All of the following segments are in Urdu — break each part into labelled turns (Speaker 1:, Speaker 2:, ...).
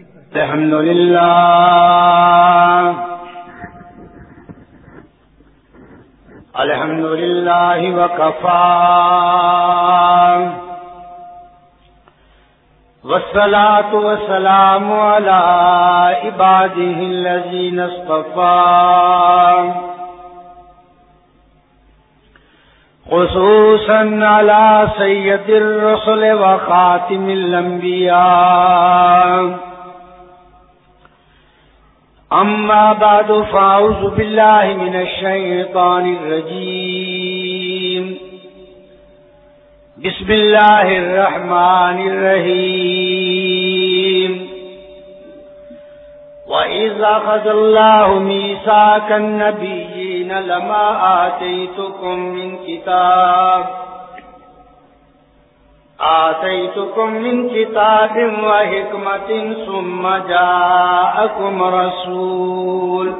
Speaker 1: الحمد لله الحمد لله وكفى والصلاة والسلام على عباده الذين اصطفى خصوصا على سيد الرسل وخاتم الأنبياء أما بعد فأعوذ بالله من الشيطان الرجيم. بسم الله الرحمن الرحيم. وإذا أخذ الله ميثاق النبيين لما آتيتكم من كتاب آتيتكم من كتاب وحكمة ثم جاءكم رسول.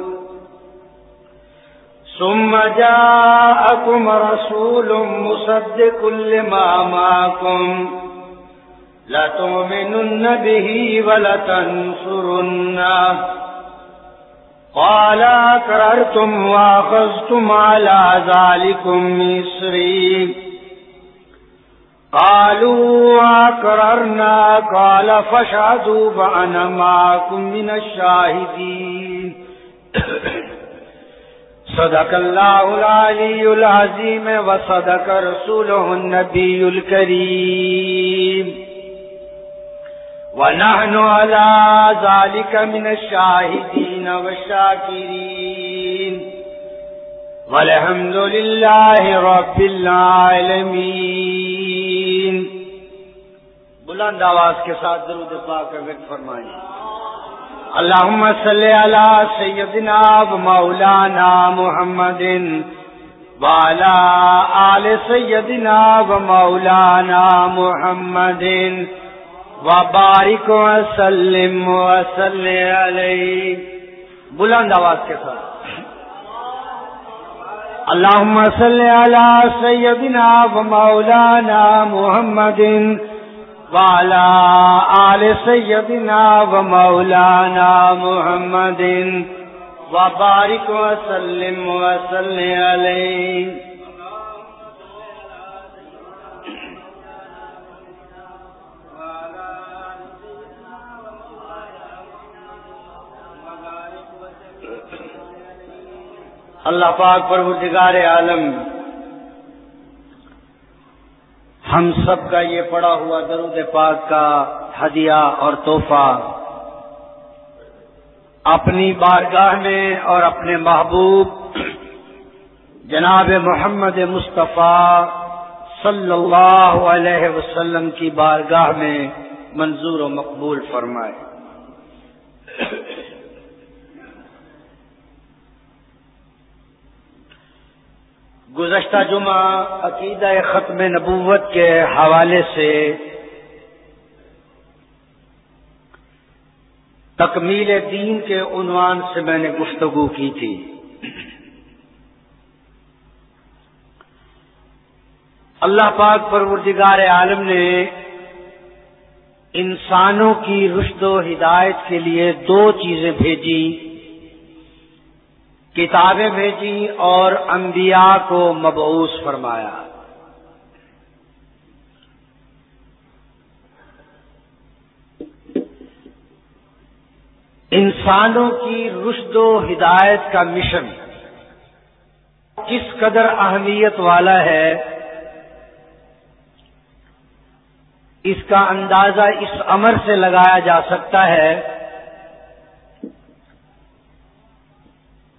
Speaker 1: ثم جاءكم رسول مصدق لما معكم. لتؤمنن به ولتنصرنه. قال أكررتم وأخذتم على ذلكم مصرين قالوا أكررنا قال فاشهدوا فأنا معكم من الشاهدين. صدق الله العلي العظيم وصدق رسوله النبي الكريم. ونحن على ذلك من الشاهدين والشاكرين. والحمد لله رب العالمين. بلند آواز کے ساتھ درود پاک کا وقت فرمائیں۔ اللهم صل على سيدنا ومولانا محمد وعلى آل سيدنا ومولانا محمد وبارك وسلم وسلم عليه بلند آواز کے ساتھ۔ اللهم صل على سيدنا ومولانا محمد وعلى آل سيدنا ومولانا محمد وبارك وسلم وسلم عليه. اللہ پاک پر وہ عالم ہم سب کا یہ پڑا ہوا درود پاک کا ہدیہ اور تحفہ اپنی بارگاہ میں اور اپنے محبوب جناب محمد مصطفیٰ صلی اللہ علیہ وسلم کی بارگاہ میں منظور و مقبول فرمائے۔ گزشتہ جمعہ عقیدہ ختم نبوت کے حوالے سے تکمیل دین کے عنوان سے میں نے گفتگو کی تھی۔ اللہ پاک پروردگار عالم نے انسانوں کی رشد و ہدایت کے لیے دو چیزیں بھیجی۔ کتابیں بھیجی اور انبیاء کو مبعوث فرمایا۔ انسانوں کی رشد و ہدایت کا مشن کس قدر اہمیت والا ہے، اس کا اندازہ اس امر سے لگایا جا سکتا ہے۔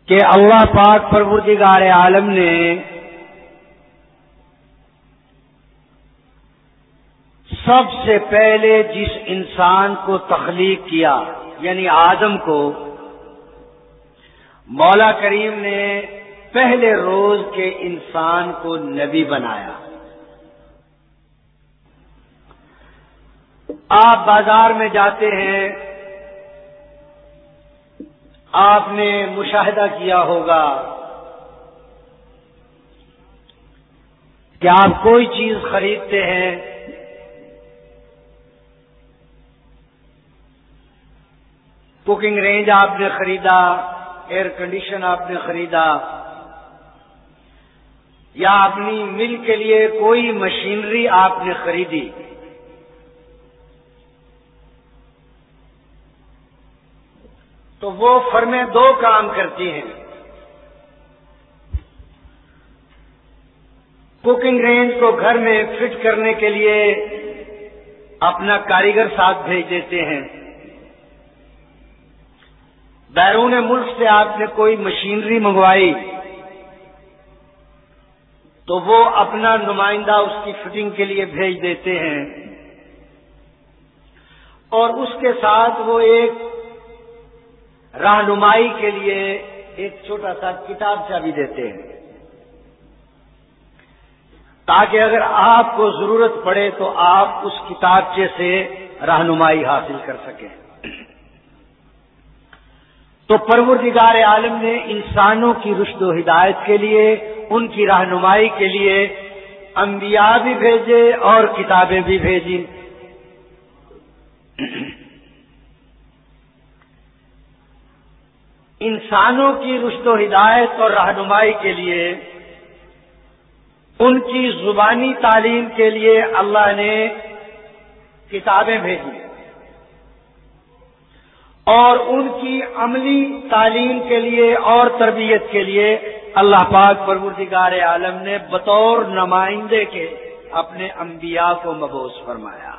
Speaker 1: کہ اللہ پاک پروردگار عالم نے سب سے پہلے جس انسان کو تخلیق کیا یعنی آدم کو، مولا کریم نے پہلے روز کے انسان کو نبی بنایا۔ آپ بازار میں جاتے ہیں آپ نے مشاہدہ کیا ہوگا۔ کہ آپ کوئی چیز خریدتے ہیں؟ کوکنگ رینج آپ نے خریدا، ایئر کنڈیشن آپ نے خریدا، یا اپنی مل کے لیے کوئی مشینری آپ نے خریدی؟ تو وہ فرمیں دو کام کرتی ہیں۔ کوکنگ رینج کو گھر میں فٹ کرنے کے لیے اپنا کاریگر ساتھ بھیج دیتے ہیں۔ بیرون ملک سے آپ نے کوئی مشینری منگوائی تو وہ اپنا نمائندہ اس کی فٹنگ کے لیے بھیج دیتے ہیں۔ اور اس کے ساتھ وہ ایک رہنمائی کے لیے ایک چھوٹا سا کتاب چا بھی دیتے ہیں۔ تاکہ اگر آپ کو ضرورت پڑے تو آپ اس کتابچے سے رہنمائی حاصل کر سکیں۔ تو پروردگار عالم نے انسانوں کی رشد و ہدایت کے لیے، ان کی رہنمائی کے لیے انبیاء بھی بھیجے اور کتابیں بھی بھیجی انسانوں کی رشد و ہدایت اور رہنمائی کے لیے، ان کی زبانی تعلیم کے لیے اللہ نے کتابیں بھیجی اور ان کی عملی تعلیم کے لیے اور تربیت کے لیے اللہ پاک پروردگار عالم نے بطور نمائندے کے اپنے انبیاء کو مبوس فرمایا۔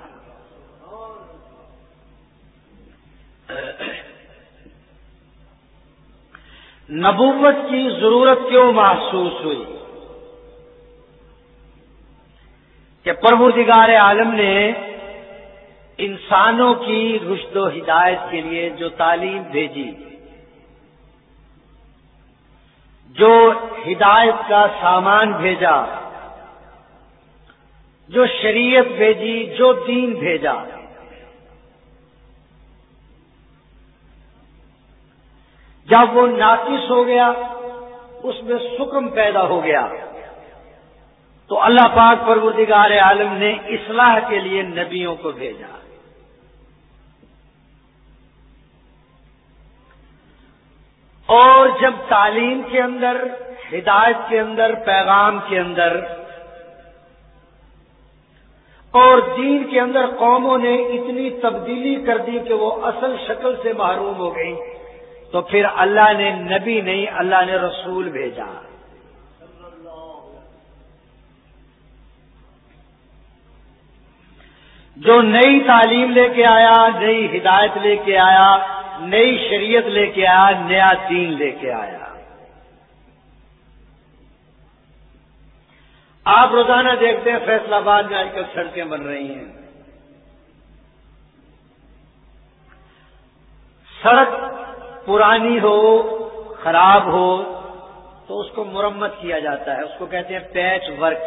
Speaker 1: نبوت کی ضرورت کیوں محسوس ہوئی؟ کہ پروردگار عالم نے انسانوں کی رشد و ہدایت کے لیے جو تعلیم بھیجی، جو ہدایت کا سامان بھیجا، جو شریعت بھیجی، جو دین بھیجا۔ جب وہ ناقص ہو گیا، اس میں سکم پیدا ہو گیا۔ تو اللہ پاک پروردگار عالم نے اصلاح کے لیے نبیوں کو بھیجا۔ اور جب تعلیم کے اندر، ہدایت کے اندر، پیغام کے اندر، اور دین کے اندر قوموں نے اتنی تبدیلی کر دی کہ وہ اصل شکل سے محروم ہو گئی تو پھر اللہ نے نبی نہیں، اللہ نے رسول بھیجا۔ جو نئی تعلیم لے کے آیا، نئی ہدایت لے کے آیا، نئی شریعت لے کے آیا، نیا دین لے کے آیا۔ آپ روزانہ دیکھتے ہیں فیصلہ آباد میں آج کل سڑکیں بن رہی ہیں۔ سڑک پرانی ہو، خراب ہو، تو اس کو مرمت کیا جاتا ہے۔ اس کو کہتے ہیں پیچ ورک۔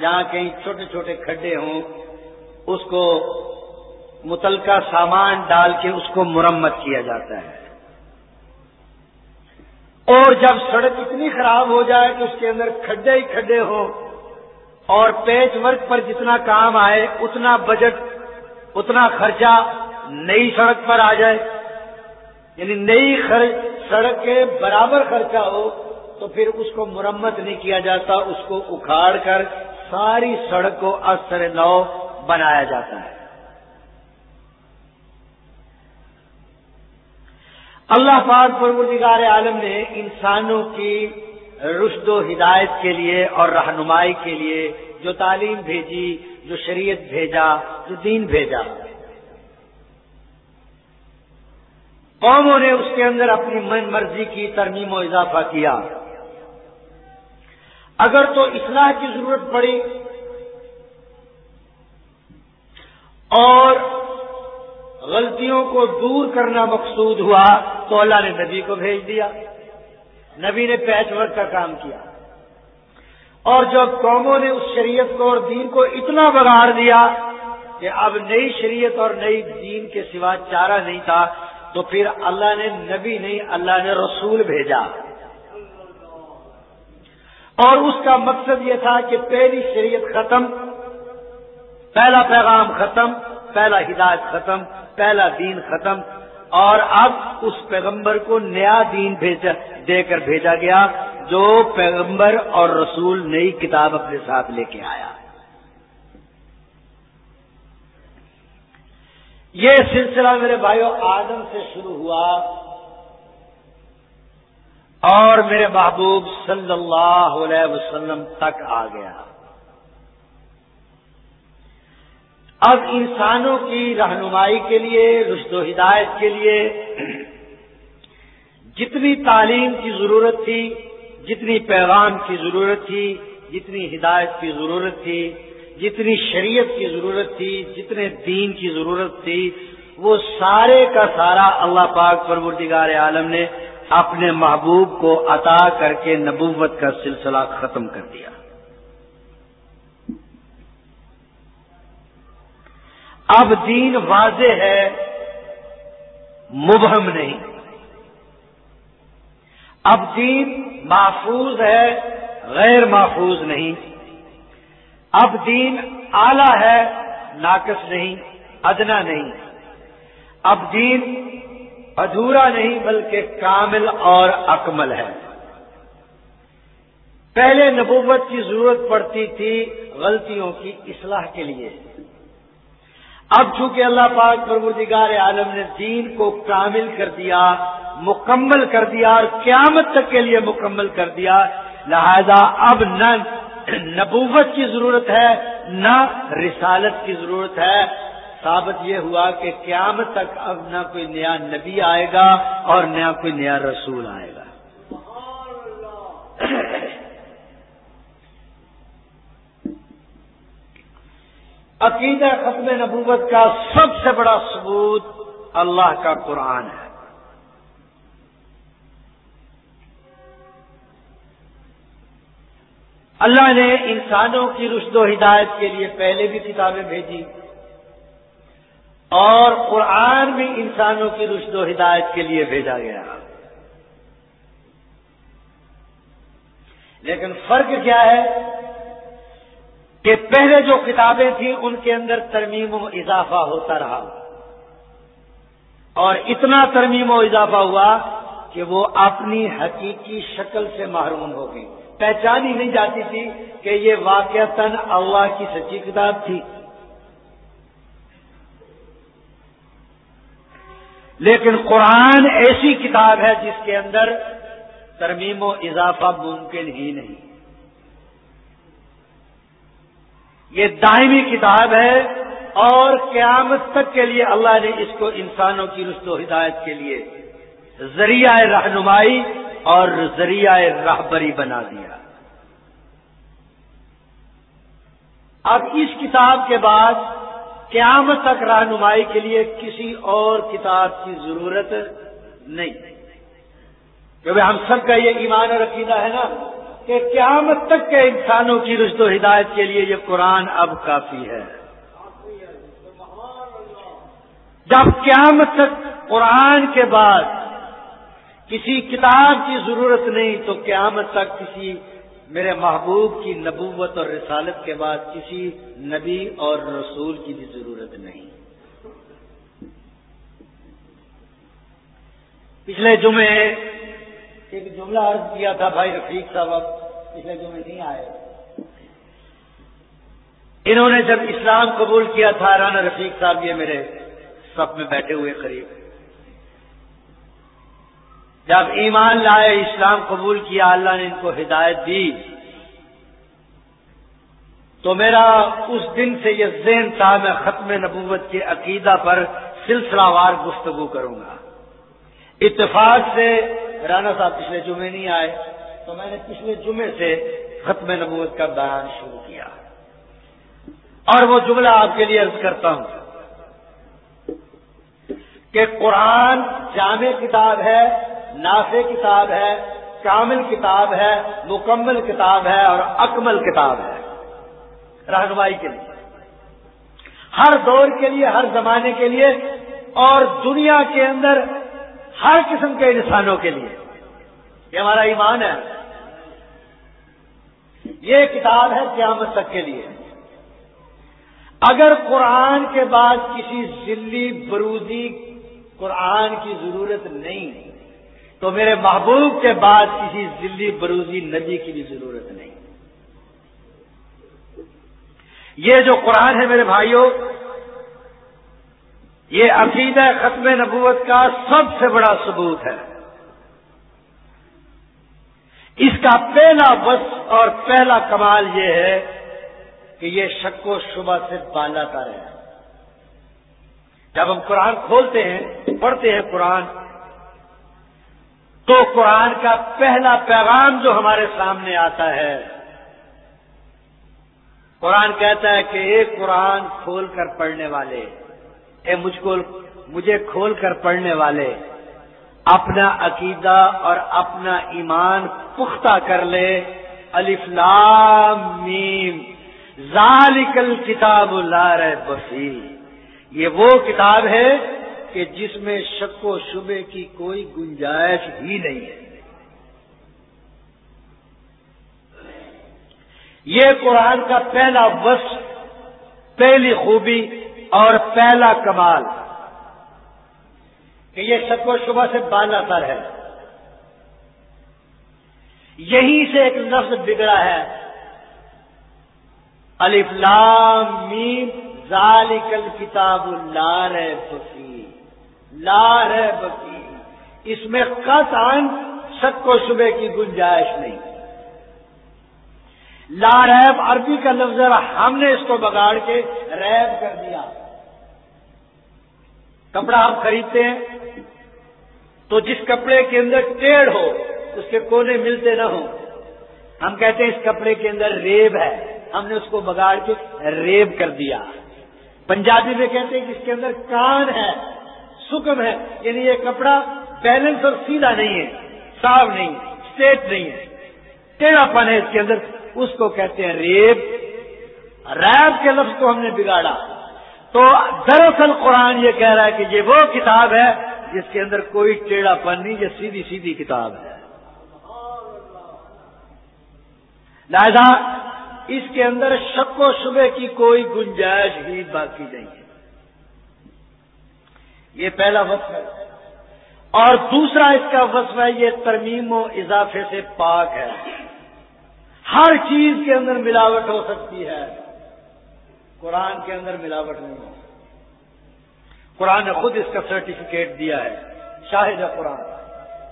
Speaker 1: جہاں کہیں چھوٹے چھوٹے کھڈے ہوں، اس کو متعلقہ سامان ڈال کے اس کو مرمت کیا جاتا ہے۔ اور جب سڑک اتنی خراب ہو جائے کہ اس کے اندر کھڈے ہی کھڈے ہو اور پیچ ورک پر جتنا کام آئے، اتنا بجٹ، اتنا خرچہ نئی سڑک پر آ جائے۔ یعنی نئی سڑک کے برابر خرچہ ہو تو پھر اس کو مرمت نہیں کیا جاتا، اس کو اکھاڑ کر ساری سڑک کو اثر نو بنایا جاتا ہے۔ اللہ پاک پروردگار عالم نے انسانوں کی رشد و ہدایت کے لیے اور رہنمائی کے لیے جو تعلیم بھیجی، جو شریعت بھیجا، جو دین بھیجا قوموں نے اس کے اندر اپنی من مرضی کی ترمیم و اضافہ کیا۔ اگر تو اصلاح کی ضرورت پڑی اور غلطیوں کو دور کرنا مقصود ہوا تو اللہ نے نبی کو بھیج دیا۔ نبی نے پیچ ورک کا کام کیا۔ اور جب قوموں نے اس شریعت کو اور دین کو اتنا بگاڑ دیا کہ اب نئی شریعت اور نئی دین کے سوا چارہ نہیں تھا تو پھر اللہ نے نبی نہیں، اللہ نے رسول بھیجا۔ اور اس کا مقصد یہ تھا کہ پہلی شریعت ختم، پہلا پیغام ختم، پہلا ہدایت ختم، پہلا دین ختم۔ اور اب اس پیغمبر کو نیا دین بھیجا، دے کر بھیجا گیا، جو پیغمبر اور رسول نئی کتاب اپنے ساتھ لے کے آیا۔ یہ سلسلہ میرے بھائیوں آدم سے شروع ہوا اور میرے محبوب صلی اللہ علیہ وسلم تک آ گیا۔ اب انسانوں کی رہنمائی کے لیے، رشد و ہدایت کے لیے جتنی تعلیم کی ضرورت تھی، جتنی پیغام کی ضرورت تھی، جتنی ہدایت کی ضرورت تھی جتنی شریعت کی ضرورت تھی، جتنے دین کی ضرورت تھی، وہ سارے کا سارا اللہ پاک پروردگار عالم نے اپنے محبوب کو عطا کر کے نبوت کا سلسلہ ختم کر دیا۔ اب دین واضح ہے، مبہم نہیں۔ اب دین محفوظ ہے، غیر محفوظ نہیں۔ اب دین آلہ ہے، ناقص نہیں، ادنا نہیں۔ اب دین ادھورا نہیں، بلکہ کامل اور اکمل ہے۔ پہلے نبوت کی ضرورت پڑتی تھی غلطیوں کی اصلاح کے لیے۔ اب چونکہ اللہ پاک پروردگار عالم نے دین کو کامل کر دیا، مکمل کر دیا، اور قیامت تک کے لیے مکمل کر دیا، لہذا اب نہ نبوت کی ضرورت ہے، نہ رسالت کی ضرورت ہے۔ ثابت یہ ہوا کہ قیامت تک اب نہ کوئی نیا نبی آئے گا اور نہ کوئی نیا رسول آئے گا۔ عقیدہ ختم نبوت کا سب سے بڑا ثبوت اللہ کا قرآن ہے۔ اللہ نے انسانوں کی رشد و ہدایت کے لیے پہلے بھی کتابیں بھیجی اور قرآن بھی انسانوں کی رشد و ہدایت کے لیے بھیجا گیا۔ لیکن فرق کیا ہے کہ پہلے جو کتابیں تھیں ان کے اندر ترمیم و اضافہ ہوتا رہا۔ اور اتنا ترمیم و اضافہ ہوا کہ وہ اپنی حقیقی شکل سے محروم ہو گئی پہچانی نہیں جاتی تھی کہ یہ واقع اللہ کی سچی کتاب تھی۔ لیکن قرآن ایسی کتاب ہے جس کے اندر ترمیم و اضافہ ممکن ہی نہیں۔ یہ دائمی کتاب ہے اور قیامت تک کے لیے اللہ نے اس کو انسانوں کی رشت و ہدایت کے لیے ذریعہ رہنمائی اور ذریعہ راہبری بنا دیا۔ اب اس کتاب کے بعد قیامت تک رہنمائی کے لیے کسی اور کتاب کی ضرورت نہیں۔ کیونکہ ہم سب کا یہ ایمان اور عقیدہ ہے نا کہ قیامت تک کے انسانوں کی رشد و ہدایت کے لیے یہ قرآن اب کافی ہے۔ جب قیامت تک قرآن کے بعد کسی کتاب کی ضرورت نہیں تو قیامت تک کسی میرے محبوب کی نبوت اور رسالت کے بعد کسی نبی اور رسول کی بھی ضرورت نہیں۔ پچھلے جمعے ایک جملہ عرض کیا تھا بھائی رفیق صاحب، اب پچھلے جمعے نہیں آئے۔ انہوں نے جب اسلام قبول کیا تھا، رانا رفیق صاحب یہ میرے سب میں بیٹھے ہوئے قریب۔ جب ایمان لائے، اسلام قبول کیا، اللہ نے ان کو ہدایت دی۔ تو میرا اس دن سے یہ ذہن تھا، میں ختم نبوت کے عقیدہ پر سلسلہ وار گفتگو کروں گا۔ اتفاق سے رانا صاحب پچھلے جمعے نہیں آئے، تو میں نے پچھلے جمعے سے ختم نبوت کا بیان شروع کیا۔ اور وہ جملہ آپ کے لیے عرض کرتا ہوں کہ قرآن جامع کتاب ہے نافع کتاب ہے، کامل کتاب ہے، مکمل کتاب ہے اور اکمل کتاب ہے۔ رہنمائی کے لیے۔ ہر دور کے لیے، ہر زمانے کے لیے اور دنیا کے اندر ہر قسم کے انسانوں کے لیے۔ یہ ہمارا ایمان ہے۔ یہ کتاب ہے قیامت تک کے لیے۔ اگر قرآن کے بعد کسی ذلی، بروزی قرآن کی ضرورت نہیں۔ تو میرے محبوب کے بعد کسی ذلی بروزی نبی کی بھی ضرورت نہیں۔ یہ جو قرآن ہے میرے بھائیوں، یہ عقیدہ ختم نبوت کا سب سے بڑا ثبوت ہے۔ اس کا پہلا بس اور پہلا کمال یہ ہے کہ یہ شک و شبہ سے بالا تر ہے جب ہم قرآن کھولتے ہیں، پڑھتے ہیں قرآن تو قرآن کا پہلا پیغام جو ہمارے سامنے آتا ہے۔ قرآن کہتا ہے کہ ایک قرآن کھول کر پڑھنے والے، اے مجھ کو، مجھے کھول کر پڑھنے والے، اپنا عقیدہ اور اپنا ایمان پختہ کر لے۔ میم۔ ذالکل کتاب اللہ بفی یہ وہ کتاب ہے کہ جس میں شک و شبے کی کوئی گنجائش ہی نہیں ہے۔ یہ قرآن کا پہلا وصف، پہلی خوبی اور پہلا کمال کہ یہ شک و شبہ سے بالا تر ہے۔ یہیں سے ایک لفظ بگڑا ہے۔ الفلام میم ذالکل کتاب لار بفی لار بفی اس میں قطعا شک و شبے کی گنجائش نہیں۔ لا ریب عربی کا لفظ ہم نے اس کو بگاڑ کے ریب کر دیا۔ کپڑا ہم خریدتے ہیں تو جس کپڑے کے اندر ٹیڑھ ہو، اس کے کونے ملتے نہ ہوں۔ ہم کہتے ہیں اس کپڑے کے اندر ریب ہے۔ ہم نے اس کو بگاڑ کے ریب کر دیا۔ پنجابی میں کہتے ہیں کہ اس کے اندر کان ہے۔ سکم ہے یعنی یہ کپڑا بیلنس اور سیدھا نہیں ہے، صاف نہیں اسٹیٹ نہیں ہے۔ ٹیڑھا پن ہے اس کے اندر؟ اس کو کہتے ہیں ریب۔ ریب کے لفظ کو ہم نے بگاڑا۔ تو دراصل قرآن یہ کہہ رہا ہے کہ یہ وہ کتاب ہے جس کے اندر کوئی ٹیڑھا پن نہیں، یہ سیدھی سیدھی کتاب ہے۔ لہذا اس کے اندر شک و شبے کی کوئی گنجائش ہی باقی نہیں ہے۔ یہ پہلا وصف ہے۔ اور دوسرا اس کا وصف ہے، یہ ترمیم و اضافے سے پاک ہے۔ ہر چیز کے اندر ملاوٹ ہو سکتی ہے۔ قرآن کے اندر ملاوٹ نہیں ہو۔ قرآن نے خود اس کا سرٹیفکیٹ دیا ہے۔ شاہد ہے قرآن۔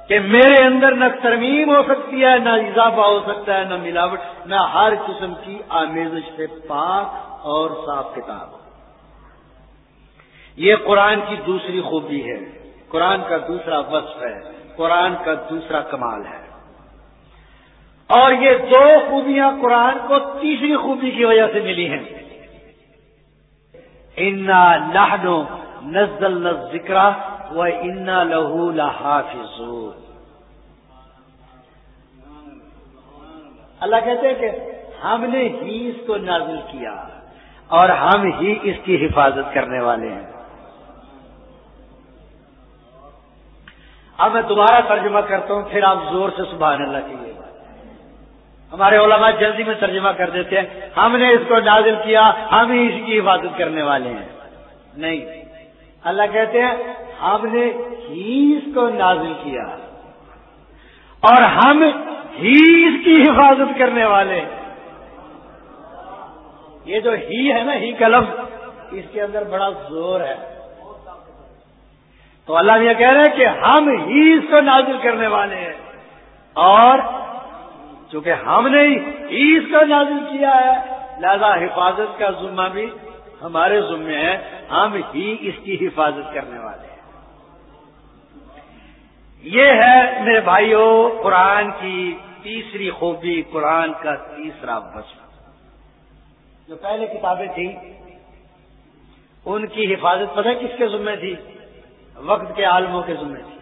Speaker 1: کہ میرے اندر نہ ترمیم ہو سکتی ہے، نہ اضافہ ہو سکتا ہے، نہ ملاوٹ، نہ ہر قسم کی آمیزش سے پاک اور صاف کتاب۔ یہ قرآن کی دوسری خوبی ہے۔ قرآن کا دوسرا وصف ہے۔ قرآن کا دوسرا کمال ہے۔ اور یہ دو خوبیاں قرآن کو تیسری خوبی کی وجہ سے ملی ہیں۔ انا لہنو نزل ذکر و انا لہو لحافظ اللہ کہتے ہیں کہ ہم نے ہی اس کو نازل کیا اور ہم ہی اس کی حفاظت کرنے والے ہیں۔ اب میں دوبارہ ترجمہ کرتا ہوں، پھر آپ زور سے سبحان اللہ کیجیے ہمارے علماء جلدی میں ترجمہ کر دیتے ہیں۔ ہم نے اس کو نازل کیا، ہم ہی اس کی حفاظت کرنے والے ہیں۔ نہیں۔ اللہ کہتے ہیں، ہم نے ہی اس کو نازل کیا۔ اور ہم ہی اس کی حفاظت کرنے والے یہ جو ہی ہے نا، ہی کا لفظ، اس کے اندر بڑا زور ہے۔ تو اللہ یہ کہہ رہے ہیں کہ ہم ہی اس کو نازل کرنے والے ہیں۔ اور چونکہ ہم نے ہی اس کو نازل کیا ہے، لہذا حفاظت کا ذمہ بھی ہمارے ذمے ہے۔ ہم ہی اس کی حفاظت کرنے والے ہیں۔ یہ ہے میرے بھائیوں قرآن کی تیسری خوبی، قرآن کا تیسرا وصف۔ جو پہلے کتابیں تھیں، ان کی حفاظت پتہ کس کے ذمے تھی؟ وقت کے عالموں کے ذمے تھی۔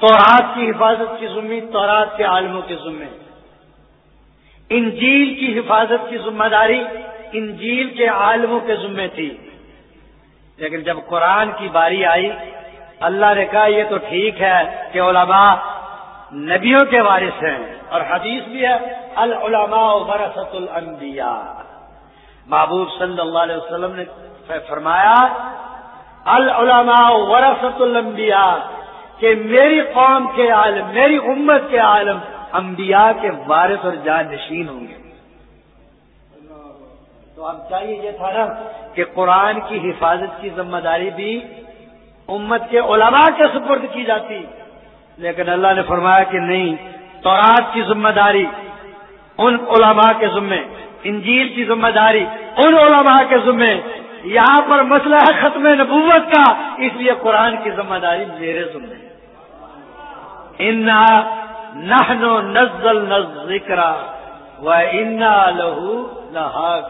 Speaker 1: تورات کی حفاظت کی ذمہ، تورات کے عالموں کے ذمے۔ انجیل کی حفاظت کی ذمہ داری انجیل کے عالموں کے ذمے تھی۔ لیکن جب قرآن کی باری آئی، اللہ نے کہا، یہ تو ٹھیک ہے کہ علماء نبیوں کے وارث ہیں۔ اور حدیث بھی ہے، العلماء ورثت الانبیاء۔ محبوب صلی اللہ علیہ وسلم نے فرمایا العلماء ورثت الانبیاء، کہ میری قوم کے عالم، میری امت کے عالم انبیاء کے وارث اور جان نشین ہوں گے۔ تو اب چاہیے یہ تھا نا کہ قرآن کی حفاظت کی ذمہ داری بھی امت کے علماء کے سپرد کی جاتی۔ لیکن اللہ نے فرمایا کہ نہیں، تورات کی ذمہ داری ان علماء کے ذمے، انجیل کی ذمہ داری ان علماء کے ذمے یہاں پر مسئلہ ہے ختم نبوت کا، اس لیے قرآن کی ذمہ داری میرے ذمے انا نہنو نزل ذکر و انا لہو نہ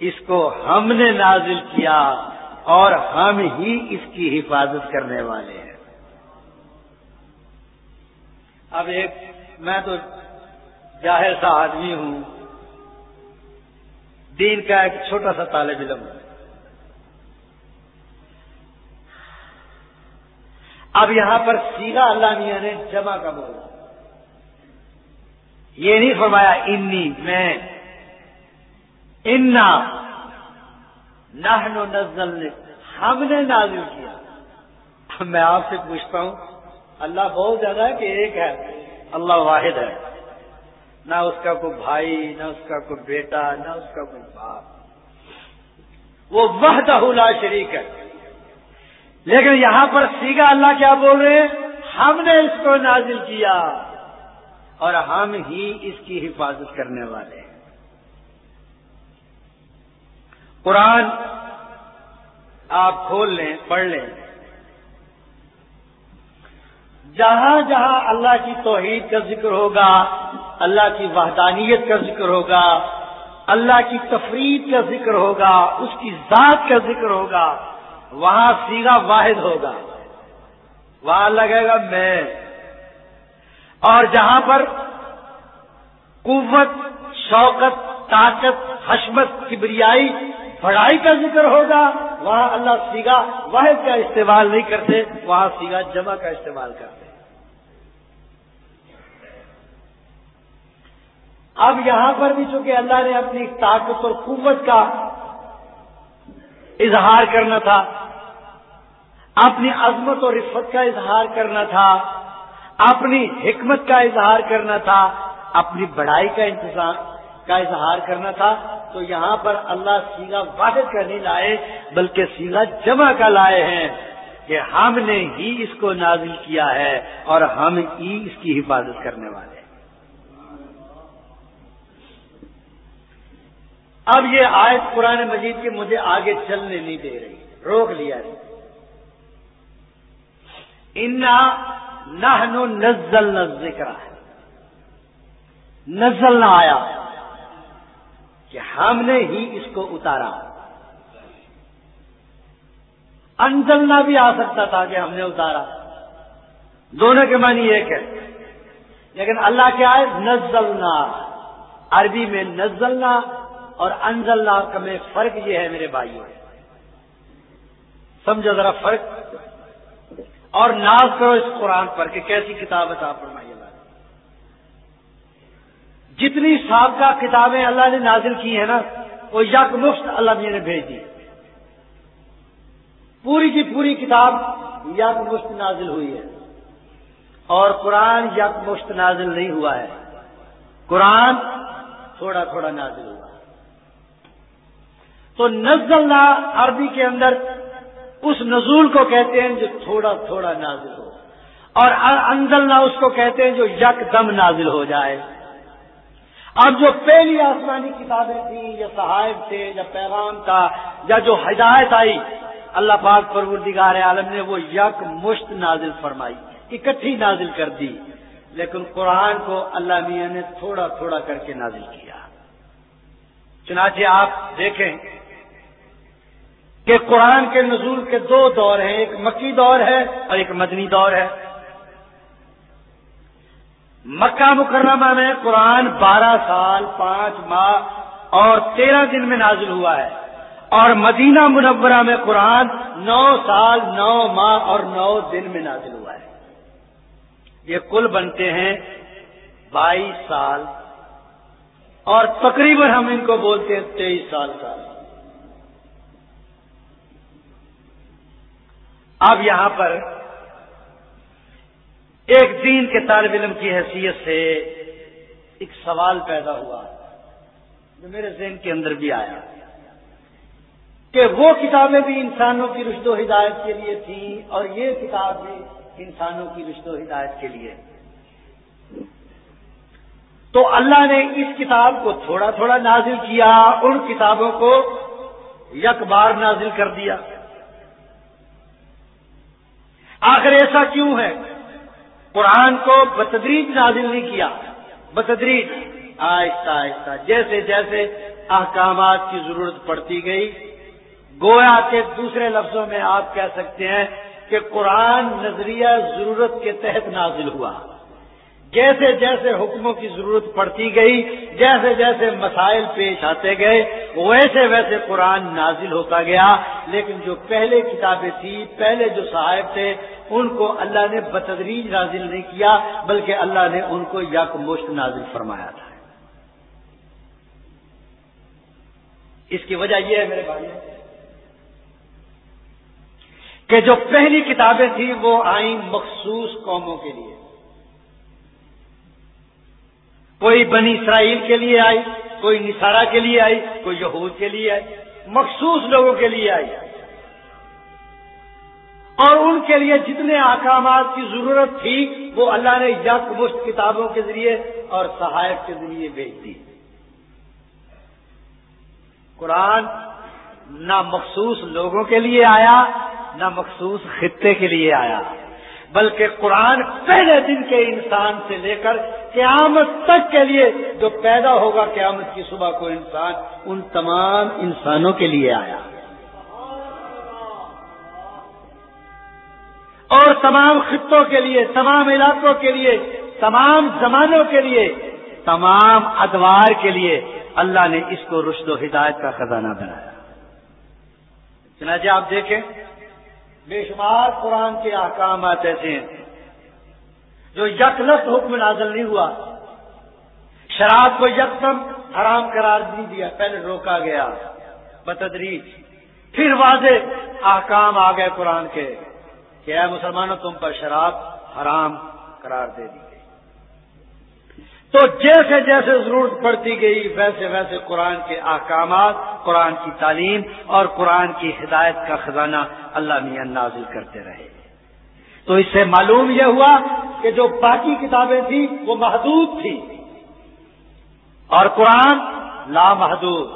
Speaker 1: اس کو ہم نے نازل کیا اور ہم ہی اس کی حفاظت کرنے والے ہیں۔ اب ایک، میں تو جاہر سا آدمی ہوں۔ دین کا ایک چھوٹا سا طالب علم۔ اب یہاں پر سیدھا اللہ میاں نے جمع کا بولا۔ یہ نہیں فرمایا انی، میں۔ انا۔ نحن نزل ہم نے نازل کیا۔ میں آپ سے پوچھتا ہوں، اللہ بہت زیادہ ہے کہ ایک ہے؟ اللہ واحد ہے۔ نہ اس کا کوئی بھائی، نہ اس کا کوئی بیٹا، نہ اس کا کوئی باپ۔ وہ وحدہ لا شریک ہے۔ لیکن یہاں پر سیگا اللہ کیا بول رہے ہیں؟ ہم نے اس کو نازل کیا اور ہم ہی اس کی حفاظت کرنے والے ہیں۔ قرآن آپ کھول لیں، پڑھ لیں۔ جہاں جہاں اللہ کی توحید کا ذکر ہوگا اللہ کی وحدانیت کا ذکر ہوگا، اللہ کی تفرید کا ذکر ہوگا، اس کی ذات کا ذکر ہوگا، وہاں سیگا واحد ہوگا۔ وہاں لگے گا، میں۔ اور جہاں پر قوت شوقت طاقت، حشمت، کبریائی پڑھائی کا ذکر ہوگا، وہاں اللہ سیگا واحد کا استعمال نہیں کرتے، وہاں سیگا جمع کا استعمال کرتے۔ اب یہاں پر بھی چونکہ اللہ نے اپنی طاقت اور قوت کا اظہار کرنا تھا، اپنی عظمت اور رفت کا اظہار کرنا تھا، اپنی حکمت کا اظہار کرنا تھا، اپنی بڑائی کا انتظام کا اظہار کرنا تھا، تو یہاں پر اللہ سیگا واحد کا نہیں لائے، بلکہ سیگا جمع کا لائے ہیں کہ ہم نے ہی اس کو نازل کیا ہے اور ہم ہی اس کی حفاظت کرنے والے ہیں۔ اب یہ آیت قرآن مجید کے مجھے آگے چلنے نہیں دے رہی، روک لیا انا نہ نزل نہ ذکر ہے نزل نہ آیا۔ کہ ہم نے ہی اس کو اتارا۔ انزلنا بھی آ سکتا تھا کہ ہم نے اتارا۔ دونوں کے معنی ایک ہے۔ لیکن اللہ کیا ہے نزلنا، عربی میں نزلنا اور انزلنا کا میں فرق یہ ہے میرے بھائیوں، سمجھو ذرا فرق، اور ناز کرو اس قرآن پر کہ کیسی کتاب ہے آپ فرمائیے جتنی سابقہ کتابیں اللہ نے نازل کی ہیں نا، وہ یک مفت اللہ نے بھیج دی۔ پوری کی پوری کتاب یک مفت نازل ہوئی ہے۔ اور قرآن یک مفت نازل نہیں ہوا ہے۔ قرآن تھوڑا تھوڑا نازل ہوا۔ ہے تو نزلنا عربی کے اندر اس نزول کو کہتے ہیں جو تھوڑا تھوڑا نازل ہو اور انزلنا اس کو کہتے ہیں جو یک دم نازل ہو جائے۔ اب جو پہلی آسمانی کتابیں تھیں، یا صحائف تھے، یا پیغام تھا، یا جو ہدایت آئی، اللہ پاک پروردگار عالم نے وہ یک مشت نازل فرمائی، اکٹھی نازل کر دی۔ لیکن قرآن کو اللہ میاں نے تھوڑا تھوڑا کر کے نازل کیا۔ چنانچہ آپ دیکھیں کہ قرآن کے نزول کے دو دور ہیں، ایک مکی دور ہے اور ایک مدنی دور ہے۔ مکہ مکرمہ میں قرآن بارہ سال، پانچ ماہ اور تیرہ دن میں نازل ہوا ہے۔ اور مدینہ منورہ میں قرآن نو سال، نو ماہ اور نو دن میں نازل ہوا ہے۔ یہ کل بنتے ہیں بائیس سال۔ اور تقریباً ہم ان کو بولتے ہیں تیئیس سال کا اب یہاں پر ایک دین کے طالب علم کی حیثیت سے ایک سوال پیدا ہوا جو میرے ذہن کے اندر بھی آیا کہ وہ کتابیں بھی انسانوں کی رشد و ہدایت کے لیے تھیں اور یہ کتاب بھی انسانوں کی رشد و ہدایت کے لیے۔ تو اللہ نے اس کتاب کو تھوڑا تھوڑا نازل کیا، ان کتابوں کو یک بار نازل کر دیا۔ آخر ایسا کیوں ہے؟ قرآن کو بتدریج نازل نہیں کیا۔ بتدریج۔ آہستہ آہستہ۔ جیسے جیسے احکامات کی ضرورت پڑتی گئی، گویا کے دوسرے لفظوں میں آپ کہہ سکتے ہیں کہ قرآن نظریہ ضرورت کے تحت نازل ہوا۔ جیسے جیسے حکموں کی ضرورت پڑتی گئی، جیسے جیسے مسائل پیش آتے گئے، ویسے ویسے قرآن نازل ہوتا گیا۔ لیکن جو پہلے کتابیں تھیں، پہلے جو صاحب تھے، ان کو اللہ نے بتدریج نازل نہیں کیا، بلکہ اللہ نے ان کو یک مشت نازل فرمایا تھا۔ اس کی وجہ یہ ہے میرے بھائی، کہ جو پہلی کتابیں تھیں، وہ آئیں مخصوص قوموں کے لیے۔ کوئی بنی اسرائیل کے لیے آئی، کوئی نثارا کے لیے آئی، کوئی یہود کے لیے آئی، مخصوص لوگوں کے لیے آئی۔ اور ان کے لیے جتنے احکامات کی ضرورت تھی، وہ اللہ نے یک مشت کتابوں کے ذریعے اور سہایک کے ذریعے بھیج دی۔ قرآن نہ مخصوص لوگوں کے لیے آیا نہ مخصوص خطے کے لیے آیا۔ بلکہ قرآن پہلے دن کے انسان سے لے کر قیامت تک کے لیے جو پیدا ہوگا قیامت کی صبح کو انسان ان تمام انسانوں کے لیے آیا۔ اور تمام خطوں کے لیے، تمام علاقوں کے لیے، تمام زمانوں کے لیے، تمام ادوار کے لیے اللہ نے اس کو رشد و ہدایت کا خزانہ بنایا۔ چنانچہ آپ دیکھیں بے شمار قرآن کے احکامات ایسے ہیں۔ جو یکلت حکم نازل نہیں ہوا۔ شراب کو یکدم حرام قرار نہیں دیا، پہلے روکا گیا۔ بتدریج۔ پھر واضح احکام آ گئے قرآن کے کہ اے مسلمانوں تم پر شراب حرام قرار دے دی۔ تو جیسے جیسے ضرورت پڑتی گئی، ویسے ویسے قرآن کے احکامات، قرآن کی تعلیم اور قرآن کی ہدایت کا خزانہ اللہ میاں نازل کرتے رہے۔ تو اس سے معلوم یہ ہوا کہ جو باقی کتابیں تھیں، وہ محدود تھیں۔ اور قرآن لامحدود۔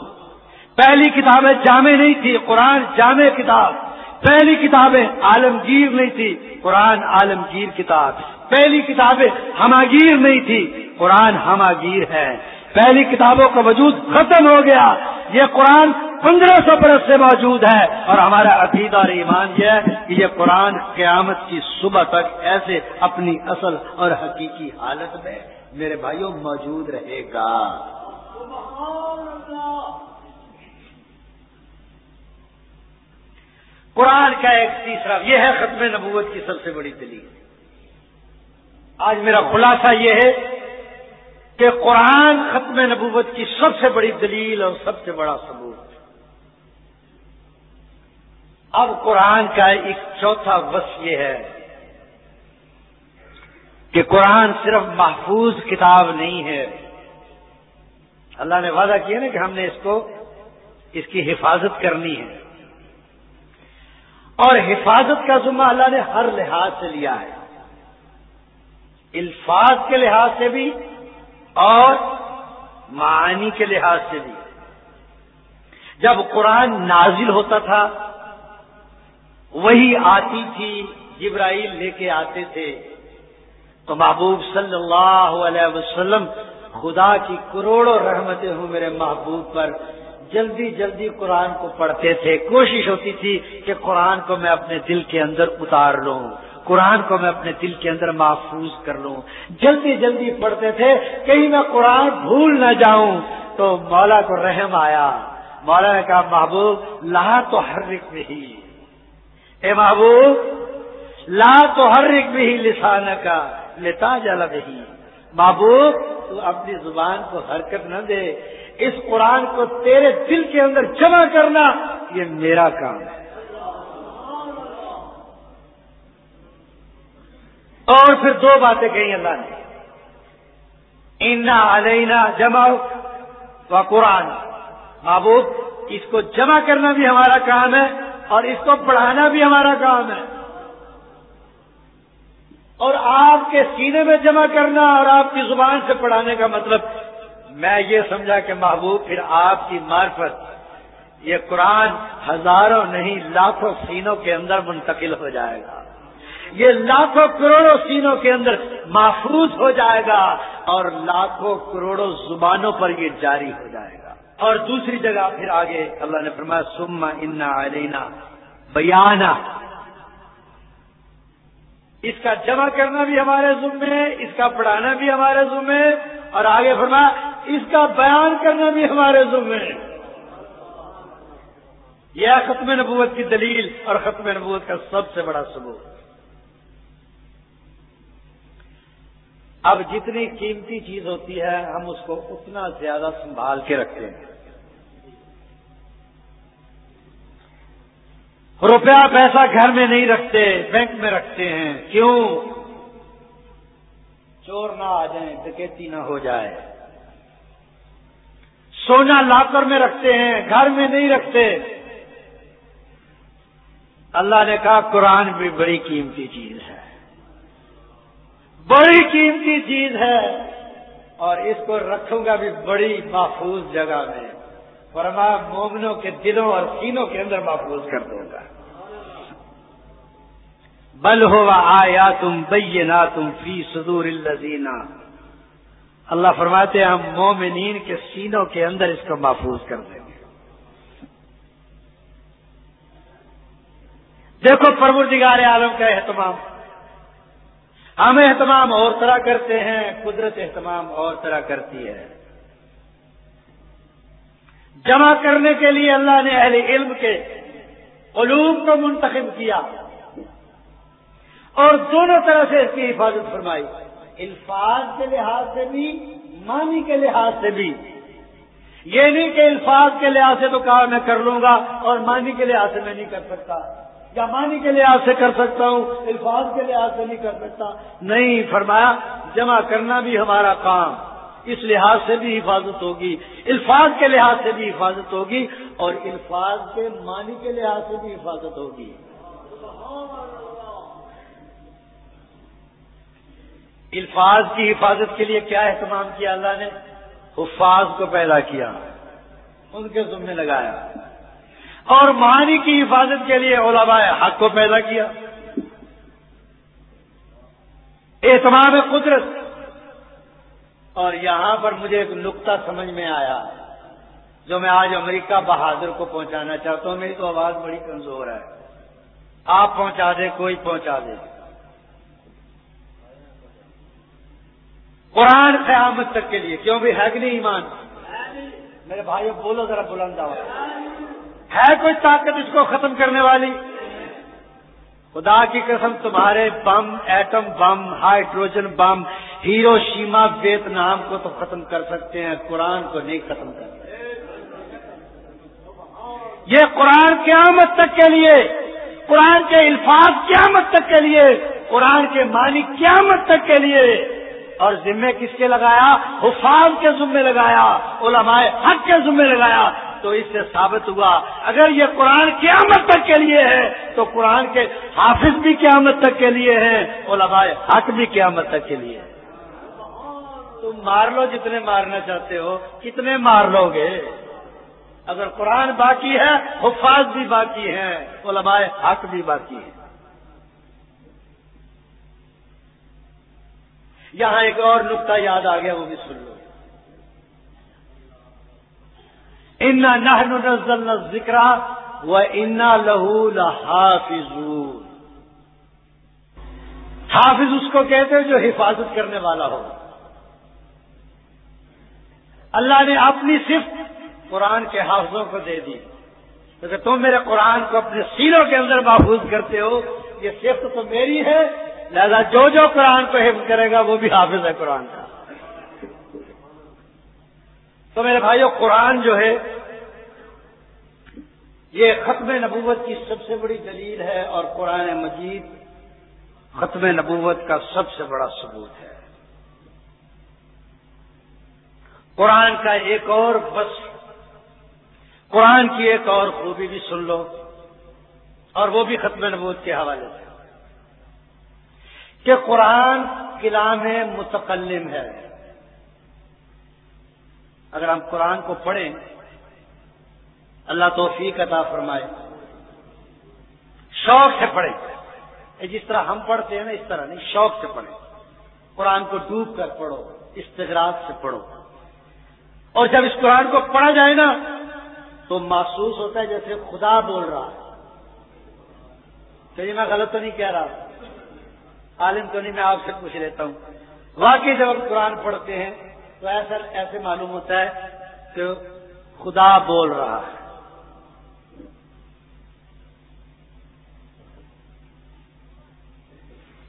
Speaker 1: پہلی کتابیں جامع نہیں تھی قرآن جامع کتاب۔ پہلی کتابیں عالمگیر نہیں تھی قرآن عالمگیر کتاب پہلی کتابیں ہماگیر نہیں تھی، قرآن ہماگیر ہے۔ پہلی کتابوں کا وجود ختم ہو گیا۔ یہ قرآن پندرہ سو برس سے موجود ہے۔ اور ہمارا عقیدہ اور ایمان یہ ہے کہ یہ قرآن قیامت کی صبح تک ایسے اپنی اصل اور حقیقی حالت میں میرے بھائیوں موجود رہے گا۔ قرآن کا ایک تیسرا، یہ ہے ختم نبوت کی سب سے بڑی دلیل۔ آج میرا خلاصہ یہ ہے کہ قرآن ختم نبوت کی سب سے بڑی دلیل اور سب سے بڑا ثبوت۔ اب قرآن کا ایک چوتھا وس یہ ہے کہ قرآن صرف محفوظ کتاب نہیں ہے۔ اللہ نے وعدہ کیا نا کہ ہم نے اس کو، اس کی حفاظت کرنی ہے۔ اور حفاظت کا ذمہ اللہ نے ہر لحاظ سے لیا ہے۔ الفاظ کے لحاظ سے بھی اور معانی کے لحاظ سے بھی۔ جب قرآن نازل ہوتا تھا، وہی آتی تھی، جبرائیل لے کے آتے تھے۔ تو محبوب صلی اللہ علیہ وسلم خدا کی کروڑوں رحمتیں ہوں میرے محبوب پر۔ جلدی جلدی قرآن کو پڑھتے تھے۔ کوشش ہوتی تھی کہ قرآن کو میں اپنے دل کے اندر اتار لوں۔ قرآن کو میں اپنے دل کے اندر محفوظ کر لوں۔ جلدی جلدی پڑھتے تھے کہیں میں قرآن بھول نہ جاؤں۔ تو مولا کو رحم آیا۔ مولا نے کہا، محبوب، لا تو ہر رک بھی اے محبوب، لا تو ہر رک بھی لسان کا لتا جل بھی محبوب، تو اپنی زبان کو حرکت نہ دے۔ اس قرآن کو تیرے دل کے اندر جمع کرنا یہ میرا کام ہے۔
Speaker 2: اور پھر دو باتیں کہی اللہ نے۔ انا علینا جمع و قرآن۔ محبوب اس کو جمع کرنا بھی ہمارا کام ہے اور اس کو پڑھانا بھی ہمارا کام ہے۔ اور آپ کے سینے میں جمع کرنا اور آپ کی زبان سے پڑھانے کا مطلب میں یہ سمجھا کہ محبوب، پھر آپ کی معرفت، یہ قرآن ہزاروں نہیں، لاکھوں سینوں کے اندر منتقل ہو جائے گا۔ یہ لاکھوں کروڑوں سینوں کے اندر محفوظ ہو جائے گا اور لاکھوں کروڑوں زبانوں پر یہ جاری ہو جائے گا۔ اور دوسری جگہ پھر آگے اللہ نے فرمایا سما انا علینا بیانہ اس کا جمع کرنا بھی ہمارے ذمے ہے، اس کا پڑھانا بھی ہمارے ذمے اور آگے فرمایا اس کا بیان کرنا بھی ہمارے ذمے ہے۔ یہ ختم نبوت کی دلیل اور ختم نبوت کا سب سے بڑا ثبوت۔ اب جتنی قیمتی چیز ہوتی ہے، ہم اس کو اتنا زیادہ سنبھال کے رکھتے ہیں۔ روپیہ پیسہ گھر میں نہیں رکھتے، بینک میں رکھتے ہیں۔ کیوں؟ چور نہ آ جائیں، ڈکیتی نہ ہو جائے۔ سونا لاکر میں رکھتے ہیں، گھر میں نہیں رکھتے۔ اللہ نے کہا، قرآن بھی بڑی قیمتی چیز ہے۔ بڑی قیمتی چیز ہے۔ اور اس کو رکھوں گا بھی بڑی محفوظ جگہ میں۔ فرما، مومنوں کے دلوں اور سینوں کے اندر محفوظ کر دوں گا۔ بل ہوا آیا تم بینا تم فی صدور الزینہ اللہ فرماتے ہیں، ہم مومنین کے سینوں کے اندر اس کو محفوظ کر دیں گے۔ دیکھو پروردگار عالم کا اہتمام۔ ہم اہتمام اور طرح کرتے ہیں، قدرت اہتمام اور طرح کرتی ہے۔ جمع کرنے کے لیے اللہ نے اہل علم کے علوم کو منتخب کیا اور دونوں طرح سے اس کی حفاظت فرمائی۔ الفاظ کے لحاظ سے بھی مانی کے لحاظ سے بھی۔ یہ نہیں کہ الفاظ کے لحاظ سے تو کہا میں کر لوں گا اور مانی کے لحاظ سے میں نہیں کر سکتا۔ یا مانی کے لحاظ سے کر سکتا ہوں، الفاظ کے لحاظ سے نہیں کر سکتا۔ نہیں، فرمایا، جمع کرنا بھی ہمارا کام۔ اس لحاظ سے بھی حفاظت ہوگی۔ الفاظ کے لحاظ سے بھی حفاظت ہوگی اور الفاظ کے معنی کے لحاظ سے بھی حفاظت ہوگی۔ الفاظ کی حفاظت کے لیے کیا اہتمام کیا اللہ نے؟ حفاظ کو پیدا کیا ان کے ذمے لگایا۔ اور معنی کی حفاظت کے لیے علماء حق کو پیدا کیا۔ اہتمام قدرت۔ اور یہاں پر مجھے ایک نقطہ سمجھ میں آیا، جو میں آج امریکہ بہادر کو پہنچانا چاہتا ہوں۔ میری تو آواز بڑی کمزور ہے۔ آپ پہنچا دیں، کوئی پہنچا دے۔ قرآن قیامت تک کے لیے کیوں بھی ہے کہ نہیں ایمان؟ میرے بھائی بولو ذرا بلند ہے کوئی طاقت اس کو ختم کرنے والی؟ خدا کی قسم تمہارے bomb atom bomb hydrogen bomb Hiroshima Vietnam کو تو ختم کر سکتے ہیں قرآن کو نہیں ختم کر سکتے۔ یہ قرآن قیامت تک کے لیے قرآن کے الفاظ قیامت تک کے لیے قرآن کے معنی قیامت تک کے لیے۔ اور ذمے کس کے لگایا؟ حفاظ کے ذمے لگایا، علماء حق کے ذمے لگایا۔ تو اس سے ثابت ہوا، اگر یہ قرآن قیامت تک کے لیے ہے، تو قرآن کے حافظ بھی قیامت تک کے لیے ہیں، علماء حق بھی قیامت تک کے لیے تم مار لو جتنے مارنا چاہتے ہو، کتنے مار لو گے؟ اگر قرآن باقی ہے، حفاظ بھی باقی ہیں، علماء حق بھی باقی ہے یہاں ایک اور نقطہ یاد آ گیا، وہ بھی سن لو۔ انا نہ ذکر و انا لہو لحافظ حافظ اس کو کہتے جو حفاظت کرنے والا ہو۔ اللہ نے اپنی صرف قرآن کے حافظوں کو دے دی۔ کیونکہ تم میرے قرآن کو اپنے سیروں کے اندر محفوظ کرتے ہو، یہ صفت تو میری ہے لہذا جو جو قرآن کو حفظ کرے گا، وہ بھی حافظ ہے قرآن کا۔ تو میرے بھائیو، قرآن جو ہے، یہ ختم نبوت کی سب سے بڑی دلیل ہے اور قرآن مجید
Speaker 1: ختم نبوت کا سب سے بڑا ثبوت ہے۔ قرآن کا ایک اور بس، قرآن کی ایک اور خوبی بھی سن لو اور وہ بھی ختم نبوت کے حوالے سے۔ کہ قرآن کلام متقلم ہے۔ اگر ہم قرآن کو پڑھیں، اللہ توفیق عطا فرمائے۔ شوق سے پڑھیں۔ جس طرح ہم پڑھتے ہیں نا، اس طرح نہیں، شوق سے پڑھیں۔ قرآن کو ڈوب کر پڑھو، استغراق سے پڑھو۔ اور جب اس قرآن کو پڑھا جائے نا، تو محسوس ہوتا ہے جیسے خدا بول رہا ہے۔ چلیے میں غلط تو نہیں کہہ رہا۔ عالم تو نہیں، میں آپ سے پوچھ لیتا ہوں۔ واقعی جب ہم قرآن پڑھتے ہیں، تو ایسا ایسے معلوم ہوتا ہے کہ خدا بول رہا ہے۔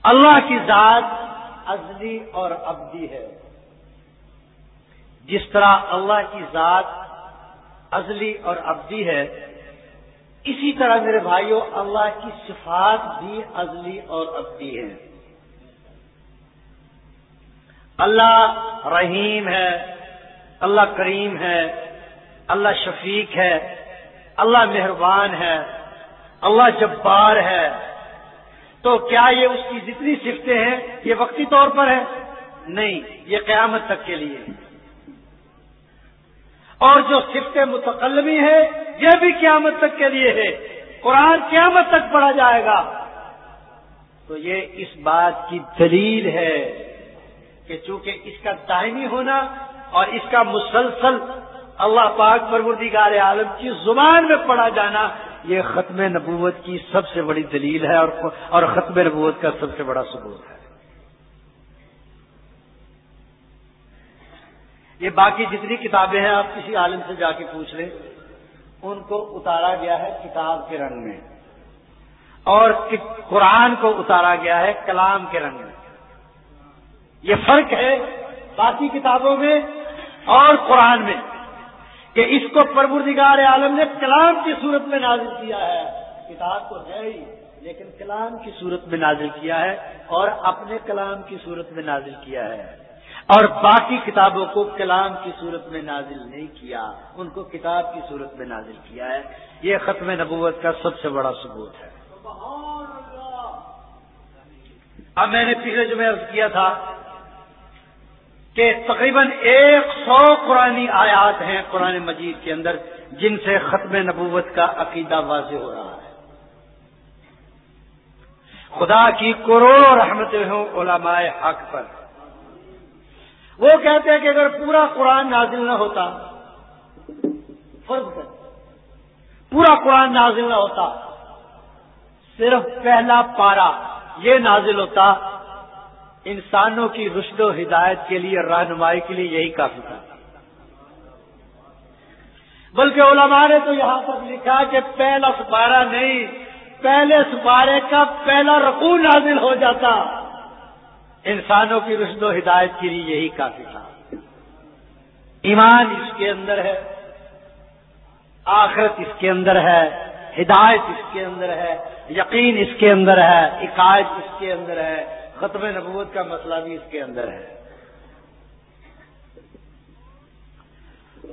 Speaker 1: اللہ کی ذات ازلی اور ابدی ہے۔ جس طرح اللہ کی ذات ازلی اور ابدی ہے، اسی طرح میرے بھائیوں اللہ کی صفات بھی ازلی اور ابدی ہے اللہ رحیم ہے، اللہ کریم ہے، اللہ شفیق ہے، اللہ مہربان ہے، اللہ جبار ہے۔ تو کیا یہ اس کی جتنی صفتیں ہیں، یہ وقتی طور پر ہے نہیں، یہ قیامت تک کے لیے۔ اور جو صفت متقلمی ہے یہ بھی قیامت تک کے لیے ہے قرآن قیامت تک پڑھا جائے گا۔ تو یہ اس بات کی دلیل ہے۔ کہ چونکہ اس کا دائمی ہونا اور اس کا مسلسل اللہ پاک پروردگار عالم کی زبان میں پڑھا جانا، یہ ختم نبوت کی سب سے بڑی دلیل ہے اور ختم نبوت کا سب سے بڑا ثبوت ہے۔ یہ باقی جتنی کتابیں ہیں، آپ کسی عالم سے جا کے پوچھ لیں، ان کو اتارا گیا ہے کتاب کے رنگ میں۔ اور قرآن کو اتارا گیا ہے کلام کے رنگ میں۔ یہ فرق ہے باقی کتابوں میں اور قرآن میں کہ اس کو پروردگار عالم نے کلام کی صورت میں نازل کیا ہے۔ کتاب تو ہے ہی، لیکن کلام کی صورت میں نازل کیا ہے اور اپنے کلام کی صورت میں نازل کیا ہے۔ اور باقی کتابوں کو کلام کی صورت میں نازل نہیں کیا، ان کو کتاب کی صورت میں نازل کیا ہے۔ یہ ختم نبوت کا سب سے بڑا ثبوت ہے۔ اب میں نے پچھلے جو میں عرض کیا تھا کہ تقریباً ایک سو قرآن آیات ہیں قرآن مجید کے اندر جن سے ختم نبوت کا عقیدہ واضح ہو رہا ہے۔ خدا کی کروڑوں رحمتیں ہوں علماء حق پر۔ وہ کہتے ہیں کہ اگر پورا قرآن نازل نہ ہوتا، فرض کر پورا قرآن نازل نہ ہوتا، صرف پہلا پارا یہ نازل ہوتا انسانوں کی رشد و ہدایت کے لیے رہنمائی کے لیے یہی کافی تھا۔ بلکہ علماء نے تو یہاں تک لکھا کہ پہلا سپارہ نہیں، پہلے سپارے کا پہلا رقو نازل ہو جاتا۔ انسانوں کی رشد و ہدایت کے لیے یہی کافی تھا۔ ایمان اس کے اندر ہے، آخرت اس کے اندر ہے، ہدایت اس کے اندر ہے، یقین اس کے اندر ہے عقائد اس کے اندر ہے۔ ختم نبوت کا مسئلہ بھی اس کے اندر ہے۔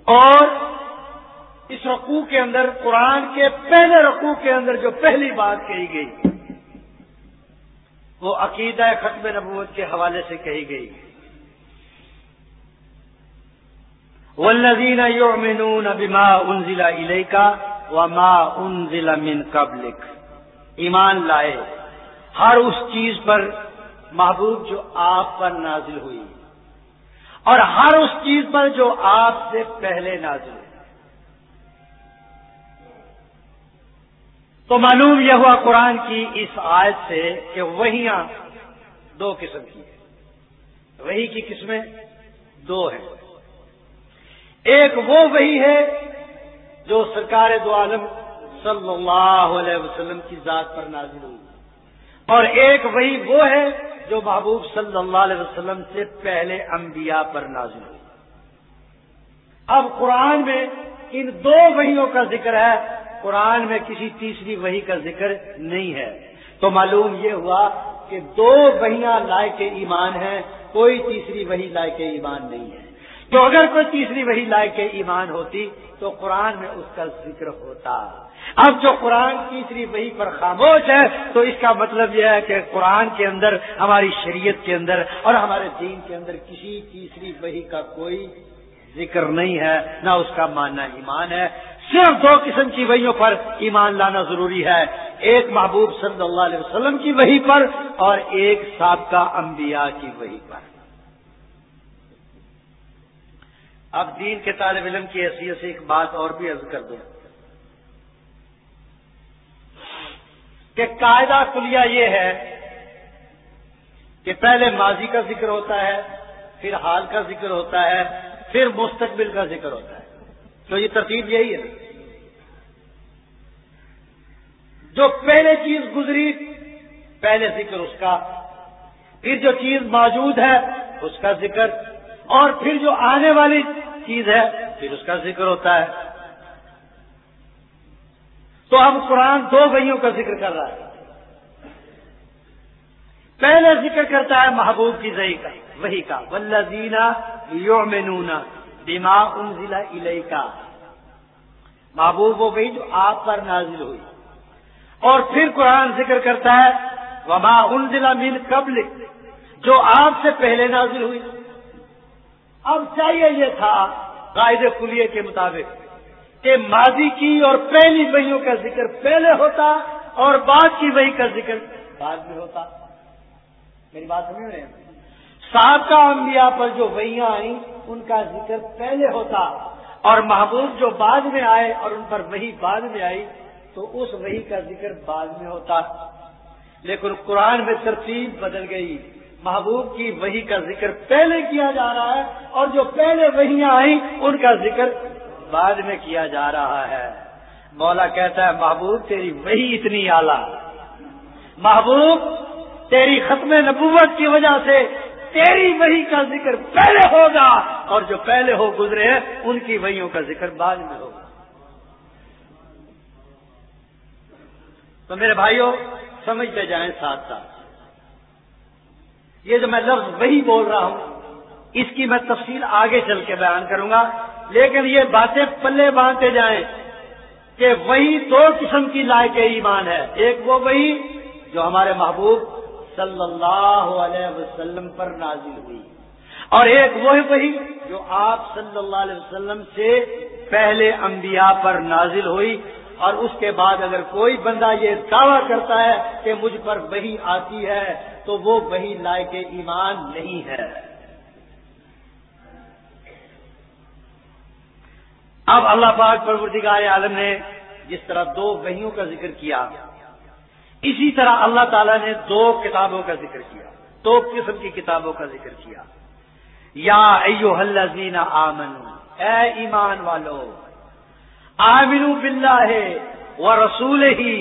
Speaker 1: اور اس رقو کے اندر، قرآن کے پہلے رقو کے اندر جو پہلی بات کہی گئی، وہ عقیدہ ختم نبوت کے حوالے سے کہی گئی۔ والذین یؤمنون بما انزل الیک وما انزل من قبلک ایمان لائے، ہر اس چیز پر محبوب جو آپ پر نازل ہوئی اور ہر اس چیز پر جو آپ سے پہلے نازل ہوئی تو معلوم یہ ہوا قرآن کی اس آیت سے کہ وہیاں دو قسم کی ہیں۔ وہی کی قسمیں دو ہیں۔ ایک وہ وہی ہے جو سرکار دو عالم صلی اللہ علیہ وسلم کی ذات پر نازل ہوئی۔ اور ایک وہی وہ ہے جو محبوب صلی اللہ علیہ وسلم سے پہلے انبیاء پر نازل ہوئی۔ اب قرآن میں ان دو وہیوں کا ذکر ہے۔ قرآن میں کسی تیسری وہی کا ذکر نہیں ہے۔ تو معلوم یہ ہوا
Speaker 2: کہ دو وہیاں لائے کے ایمان ہیں، کوئی تیسری وہی لائے کے ایمان نہیں ہے۔ تو اگر کوئی تیسری وہی لائے کے ایمان ہوتی تو قرآن میں اس کا ذکر ہوتا۔ اب جو قرآن تیسری وہی پر خاموش ہے، تو اس کا مطلب یہ ہے کہ قرآن کے اندر، ہماری شریعت کے اندر اور ہمارے دین کے اندر کسی تیسری وہی کا کوئی ذکر نہیں ہے، نہ اس کا ماننا ایمان ہے۔ صرف دو قسم کی وہیوں پر ایمان لانا ضروری ہے۔ ایک محبوب صلی اللہ علیہ وسلم کی وہی پر اور ایک سابقہ انبیاء کی وہی پر۔ اب دین کے طالب علم کی حیثیت سے ایک بات اور بھی عرض کر دوں۔ کہ قاعدہ کلیہ یہ ہے کہ پہلے ماضی کا ذکر ہوتا ہے، پھر حال کا ذکر ہوتا ہے، پھر مستقبل کا ذکر ہوتا ہے۔ تو یہ ترتیب یہی ہے۔ جو پہلے چیز گزری، پہلے ذکر اس کا۔ پھر جو چیز موجود ہے، اس کا ذکر۔ اور پھر جو آنے والی چیز ہے، پھر اس کا ذکر ہوتا ہے۔ تو اب قرآن دو بھائیوں کا ذکر کر رہا ہے۔ پہلے ذکر کرتا ہے محبوب کی زئی کا، وہی کا ولزینا یومنونا دماغ ان ضلع الئی کا محبوب وہ گئی جو آپ پر نازل ہوئی۔ اور پھر قرآن ذکر کرتا ہے، وما ان ضلع مین قبل جو آپ سے پہلے نازل ہوئی۔ اب چاہیے یہ تھا قائد کلیے کے مطابق۔ کہ ماضی کی اور پہلی وہیوں کا ذکر پہلے ہوتا اور بعد کی وہی کا ذکر بعد میں ہوتا۔ میری بات سمجھ رہے ہیں؟ سابقہ انبیاء پر جو وہیاں آئیں، ان کا ذکر پہلے ہوتا اور محبوب جو بعد میں آئے اور ان پر وہی بعد میں آئی، تو اس وہی کا ذکر بعد میں ہوتا۔ لیکن قرآن میں ترتیب بدل گئی۔ محبوب کی وہی کا ذکر پہلے کیا جا رہا ہے اور جو پہلے وہیاں آئیں، ان کا ذکر بعد میں کیا جا رہا ہے۔ مولا کہتا ہے، محبوب تیری وہی اتنی آلہ محبوب تیری ختم نبوت کی وجہ سے تیری وہی کا ذکر پہلے ہوگا اور جو پہلے ہو گزرے ہیں، ان کی وہیوں کا ذکر بعد میں ہوگا۔ تو میرے بھائیوں، سمجھتے جائیں ساتھ ساتھ۔ یہ جو میں لفظ وہی بول رہا ہوں، اس کی میں تفصیل آگے چل کے بیان کروں گا۔ لیکن یہ باتیں پلے باندھتے جائیں کہ وہی دو قسم کی لائق ایمان ہے۔ ایک وہ وہی جو ہمارے محبوب صلی اللہ علیہ وسلم پر نازل ہوئی۔ اور ایک وہ وہی جو آپ صلی اللہ علیہ وسلم سے پہلے انبیاء پر نازل ہوئی۔ اور اس کے بعد اگر کوئی بندہ یہ دعویٰ کرتا ہے کہ مجھ پر وہی آتی ہے تو وہ وہی لائق ایمان نہیں ہے۔ اب اللہ پاک پروردگار عالم نے جس طرح دو وہیوں کا ذکر کیا، اسی طرح اللہ تعالیٰ نے دو کتابوں کا ذکر کیا، دو قسم کی کتابوں کا ذکر کیا۔ یا ایو الذین آمنو اے ایمان والو آمنو باللہ ہے وہ رسول ہی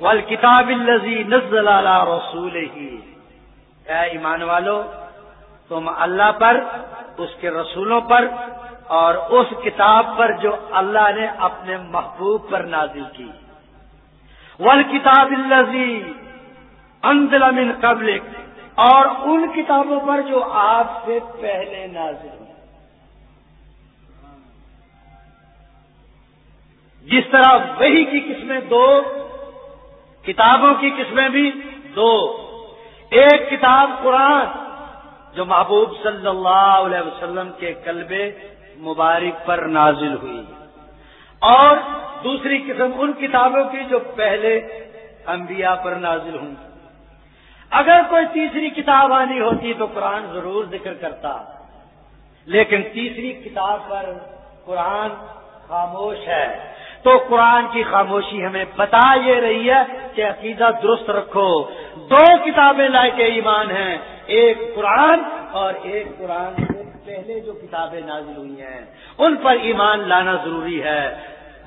Speaker 2: والکتاب الذی نزل علی رسول ہی اے ایمان والو، تم اللہ پر، اس کے رسولوں پر اور اس کتاب پر جو اللہ نے اپنے محبوب پر نازل کی۔ ول کتاب الزی انزل من قبل اور ان کتابوں پر جو آپ سے پہلے نازل ہوئی۔ جس طرح وہی کی قسمیں دو، کتابوں کی قسمیں بھی دو۔ ایک کتاب قرآن جو محبوب صلی اللہ علیہ وسلم کے قلبے مبارک پر نازل ہوئی۔ اور دوسری قسم ان کتابوں کی جو پہلے انبیاء پر نازل ہوں۔ اگر کوئی تیسری کتاب آنی ہوتی تو قرآن ضرور ذکر کرتا۔ لیکن تیسری کتاب پر قرآن خاموش ہے۔ تو قرآن کی خاموشی ہمیں بتا یہ رہی ہے کہ عقیدہ درست رکھو۔ دو کتابیں لائے کے ایمان ہیں، ایک قرآن اور ایک قرآن سے پہلے جو کتابیں نازل ہوئی ہیں۔ ان پر ایمان لانا ضروری ہے،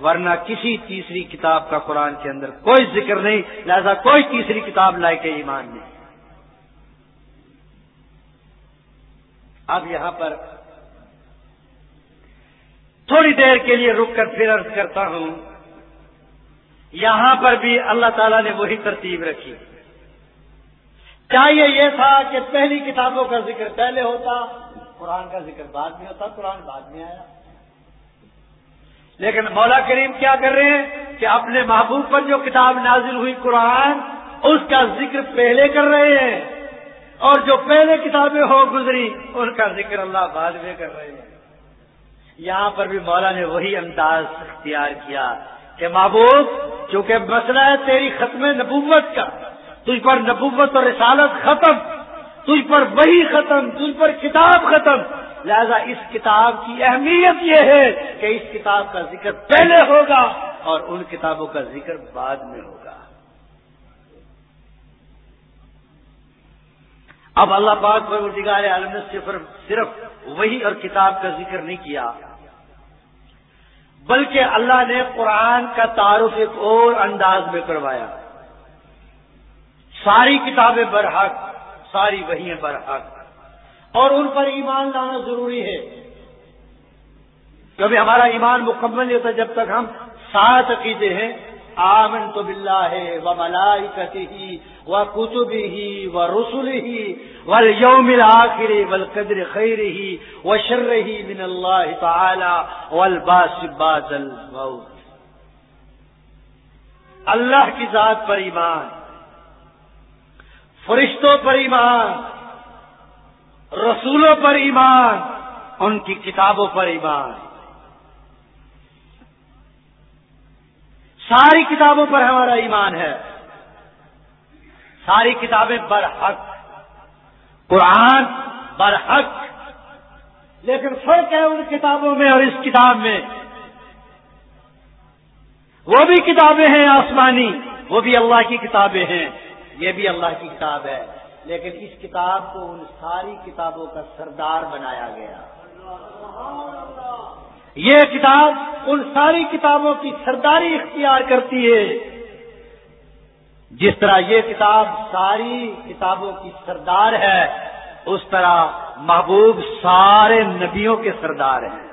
Speaker 2: ورنہ کسی تیسری کتاب کا قرآن کے اندر کوئی ذکر نہیں، لہذا کوئی تیسری کتاب لائے کے ایمان نہیں۔ اب یہاں پر تھوڑی دیر کے لیے رک کر پھر عرض کرتا ہوں، یہاں پر بھی اللہ تعالیٰ نے وہی ترتیب رکھی۔ چاہیے یہ تھا کہ پہلی کتابوں کا ذکر پہلے ہوتا، قرآن کا ذکر بعد میں ہوتا، قرآن بعد میں آیا۔ لیکن مولا کریم کیا کر رہے ہیں کہ اپنے محبوب پر جو کتاب نازل ہوئی قرآن، اس کا ذکر پہلے کر رہے ہیں۔ اور جو پہلے کتابیں ہو گزری، ان کا ذکر اللہ بعد میں کر رہے ہیں۔ یہاں پر بھی مولا نے وہی انداز اختیار کیا کہ محبوب، چونکہ مسئلہ ہے تیری ختم نبوت کا، تجھ پر نبوت اور رسالت ختم، تجھ پر وہی ختم، تجھ پر کتاب ختم۔ لہذا اس کتاب کی اہمیت یہ ہے کہ اس کتاب کا ذکر پہلے ہوگا اور ان کتابوں کا ذکر بعد میں ہوگا۔ اب اللہ پاک پر عالم نے صرف صرف وہی اور کتاب کا ذکر نہیں کیا۔ بلکہ اللہ نے قرآن کا تعارف ایک اور انداز میں کروایا۔ ساری کتابیں برحق، ساری وہی برحق۔ اور ان پر ایمان لانا ضروری ہے۔ کیونکہ ہمارا ایمان مکمل نہیں ہوتا جب تک ہم سات عقیدے ہیں۔ آمن تو بلّہ ہے وہ ملائی ہی وہ کتب ہی وہ رسول ہی و یوم آخر ول قدر خیر ہی و شر ہی من اللہ تعالی والباس بعد اللہ کی ذات پر ایمان، فرشتوں پر ایمان، رسولوں پر ایمان، ان کی کتابوں پر ایمان۔ ساری کتابوں پر ہمارا ایمان ہے۔ ساری کتابیں برحق۔ قرآن برحق۔ لیکن فرق ہے ان کتابوں میں اور اس کتاب میں۔ وہ بھی کتابیں ہیں آسمانی، وہ بھی اللہ کی کتابیں ہیں۔ یہ بھی اللہ کی کتاب ہے۔ لیکن اس کتاب کو ان ساری کتابوں کا سردار بنایا گیا۔ یہ کتاب ان ساری کتابوں کی سرداری اختیار کرتی ہے۔ جس طرح یہ کتاب ساری کتابوں کی سردار ہے، اس طرح محبوب سارے نبیوں کے سردار ہیں۔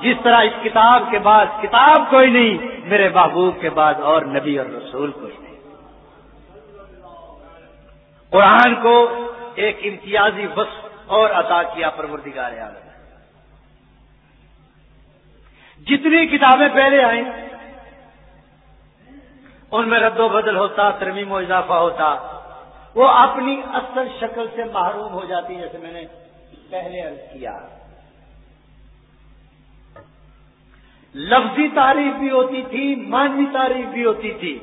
Speaker 2: جس طرح اس کتاب کے بعد کتاب کوئی نہیں، میرے محبوب کے بعد اور نبی اور رسول کوئی نہیں۔ قرآن کو ایک امتیازی وصف اور عطا کیا پروردگار عالم۔ جتنی کتابیں پہلے آئیں، ان میں رد و بدل ہوتا، ترمیم و اضافہ ہوتا، وہ اپنی اصل شکل سے محروم ہو جاتی، جیسے میں نے پہلے عرض کیا۔ لفظی تعریف بھی ہوتی تھی مانوی تعریف بھی ہوتی تھی۔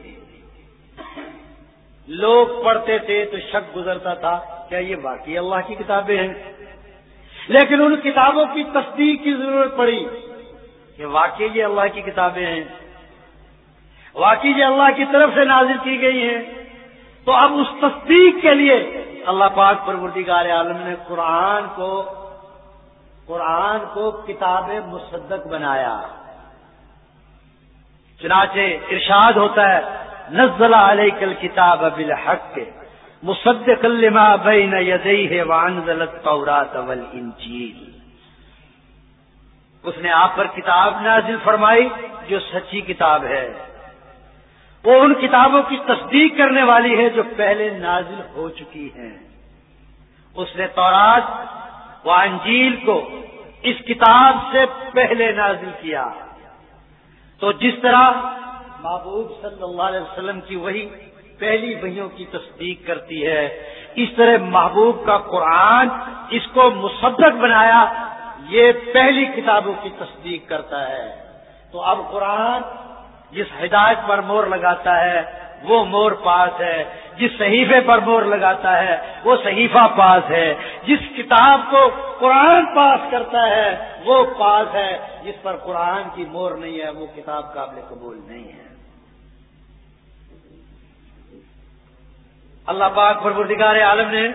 Speaker 2: لوگ پڑھتے تھے تو شک گزرتا تھا، کیا یہ واقعی اللہ کی کتابیں ہیں؟ لیکن ان کتابوں کی تصدیق کی ضرورت پڑی۔ کہ واقعی یہ اللہ کی کتابیں ہیں۔ واقعی یہ اللہ کی طرف سے نازل کی گئی ہیں۔ تو اب اس تصدیق کے لیے اللہ پاک پروردگار عالم نے قرآن کو قرآن کو کتاب مصدق بنایا۔ چنانچہ ارشاد ہوتا ہے، نزل علیہ کل کتاب ابل حق کے مصدق لما بین یدیہ وانزلت تورات والانجیل۔ اس نے آپ پر کتاب نازل فرمائی جو سچی کتاب ہے۔ وہ ان کتابوں کی تصدیق کرنے والی ہے جو پہلے نازل ہو چکی ہیں۔ اس نے تورات و انجیل کو اس کتاب سے پہلے نازل کیا۔ تو جس طرح محبوب صلی اللہ علیہ وسلم کی وہی پہلی بہیوں کی تصدیق کرتی ہے، اس طرح محبوب کا قرآن اس کو مصدق بنایا یہ پہلی کتابوں کی تصدیق کرتا ہے۔ تو اب قرآن جس ہدایت پر مور لگاتا ہے، وہ مور پاس ہے۔ جس صحیفے پر مور لگاتا ہے، وہ صحیفہ پاس ہے۔ جس کتاب کو قرآن پاس کرتا ہے، وہ پاس ہے۔ جس پر قرآن کی مور نہیں ہے، وہ کتاب قابل قبول نہیں ہے۔ اللہ پاک پروردگار عالم نے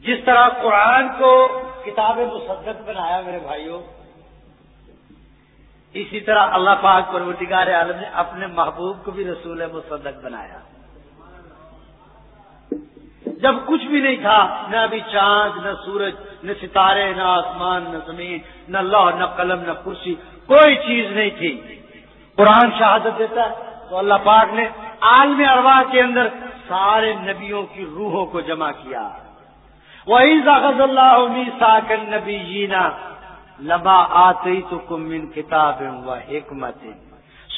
Speaker 2: جس طرح قرآن کو کتاب مصدق بنایا میرے بھائیوں۔ اسی طرح اللہ پاک پروردگار عالم نے اپنے محبوب کو بھی رسول مصدق بنایا۔ جب کچھ بھی نہیں تھا، نہ ابھی چاند، نہ سورج، نہ ستارے، نہ آسمان، نہ زمین، نہ لوہ نہ قلم، نہ کرسی، کوئی چیز نہیں تھی۔ قرآن شہادت دیتا ہے، تو اللہ پاک نے عالم ارواح کے اندر
Speaker 1: سارے نبیوں کی روحوں کو جمع کیا۔ وہی ذاکر اللہ ساکن نبی جینا لبا آتی تو کمن کتاب و حکمت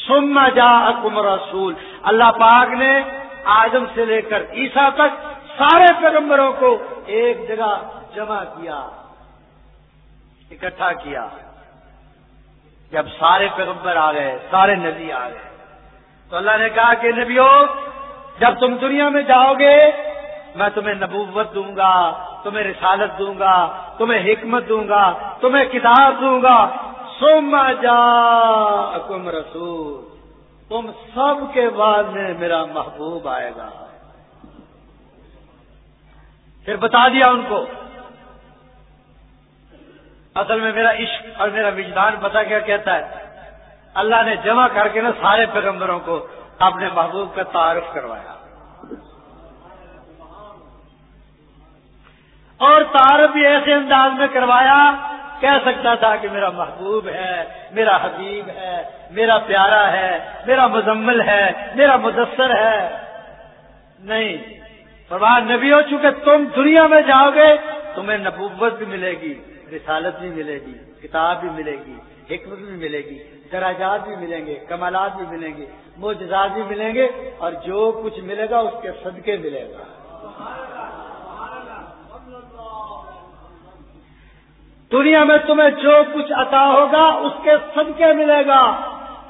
Speaker 1: سما جا رسول اللہ پاک نے آدم سے لے کر عیسا تک سارے پیغمبروں کو ایک جگہ جمع کیا، اکٹھا کیا۔ جب سارے پیغمبر آ گئے، سارے نبی آ گئے۔ تو اللہ نے کہا کہ نبیوں جب تم دنیا میں جاؤ گے، میں تمہیں نبوت دوں گا۔ تمہیں رسالت دوں گا، تمہیں حکمت دوں گا، تمہیں کتاب دوں گا۔ سم جا کم رسول۔ تم سب کے بعد میں میرا محبوب آئے گا۔ پھر بتا دیا ان کو۔ اصل میں میرا عشق اور میرا وجدان پتا کیا کہتا ہے؟ اللہ نے جمع کر کے نا سارے پیغمبروں کو اپنے محبوب کا تعارف کروایا۔ اور تعارف بھی ایسے انداز میں کروایا، کہہ سکتا تھا کہ میرا محبوب ہے، میرا حبیب ہے، میرا پیارا ہے، میرا مزمل ہے، میرا مدثر ہے۔ نہیں، فرمان نبی ہو چکے، تم دنیا میں جاؤ گے، تمہیں نبوت بھی ملے گی، رسالت بھی ملے گی، کتاب بھی ملے گی، حکمت بھی ملے گی دراجات بھی ملیں گے، کمالات بھی ملیں گے موجزات بھی ملیں گے، اور جو کچھ ملے گا، اس کے صدقے ملے گا۔ دنیا میں تمہیں جو کچھ عطا ہوگا، اس کے صدقے ملے گا۔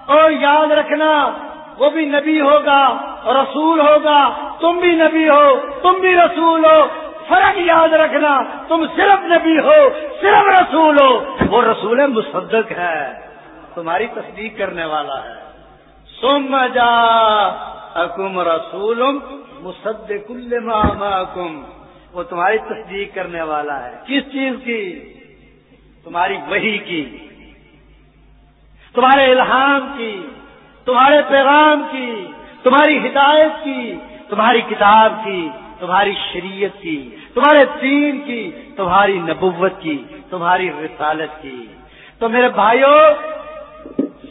Speaker 1: اور یاد رکھنا، وہ بھی نبی ہوگا، رسول ہوگا۔ تم بھی نبی ہو، تم بھی رسول ہو۔ فرق یاد رکھنا، تم صرف نبی ہو، صرف رسول ہو۔ وہ رسول مصدق ہے، تمہاری تصدیق کرنے والا ہے۔ سم جا حکم رسول مصدق کل وہ تمہاری تصدیق کرنے والا ہے۔ کس چیز کی؟ تمہاری وہی کی، تمہارے الہام کی، تمہارے پیغام کی، تمہاری ہدایت کی، تمہاری کتاب کی، تمہاری شریعت کی، تمہارے دین کی، تمہاری نبوت کی، تمہاری رسالت کی۔ تو میرے بھائیوں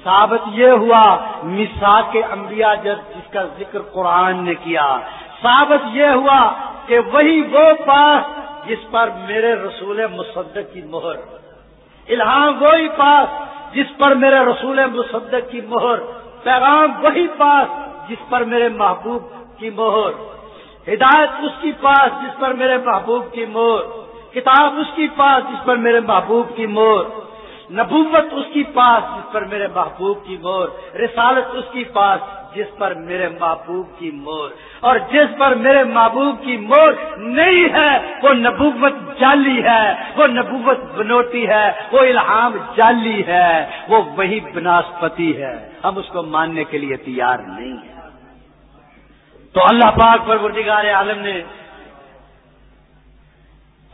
Speaker 1: ثابت یہ ہوا مسا کے انبیاء جب جس کا ذکر قرآن نے کیا، ثابت یہ ہوا کہ وہی وہ پاس جس پر میرے رسول مصدق کی مہر الہام وہی پاس جس پر میرے رسول مصدق کی مہر، پیغام وہی پاس جس پر میرے محبوب کی مہر۔ ہدایت اس کی پاس جس پر میرے محبوب کی مور کتاب اس کی پاس جس پر میرے محبوب کی مور نبوت اس کی پاس جس پر میرے محبوب کی مور رسالت اس کی پاس جس پر میرے محبوب کی مور اور جس پر میرے محبوب کی مور نہیں ہے، وہ نبوت جالی ہے، وہ نبوت بنوتی ہے، وہ الہام جالی ہے، وہ وہی بناسپتی ہے۔ ہم اس کو ماننے کے لیے تیار نہیں ہیں۔ تو اللہ پاک پر بردگار عالم نے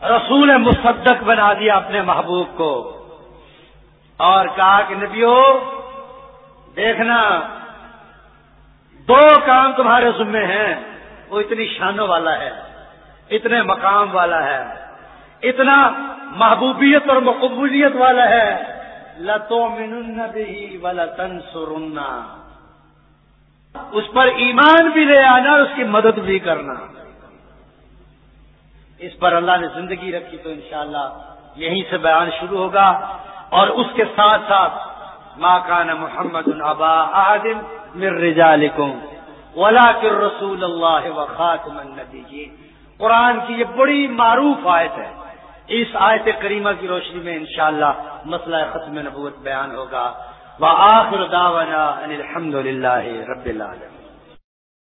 Speaker 1: رسول مصدق بنا دیا اپنے محبوب کو، اور کہا کہ نبیو، دیکھنا دو کام تمہارے ذمے ہیں، وہ اتنی شانوں والا ہے، اتنے مقام والا ہے، اتنا محبوبیت اور مقبولیت والا ہے۔ لتو من بھی والا اس پر ایمان بھی لے آنا اور اس کی مدد بھی کرنا۔ اس پر اللہ نے زندگی رکھی تو انشاءاللہ یہیں سے بیان شروع ہوگا۔ اور اس کے ساتھ ساتھ ماں کان محمد البا عادم من رجالکم ولا رسول اللہ و خاتم النبی قرآن کی یہ بڑی معروف آیت ہے۔ اس آیت کریمہ کی روشنی میں انشاءاللہ مسئلہ ختم نبوت بیان ہوگا۔ وآخر دعوانا ان الحمد للہ رب العالمين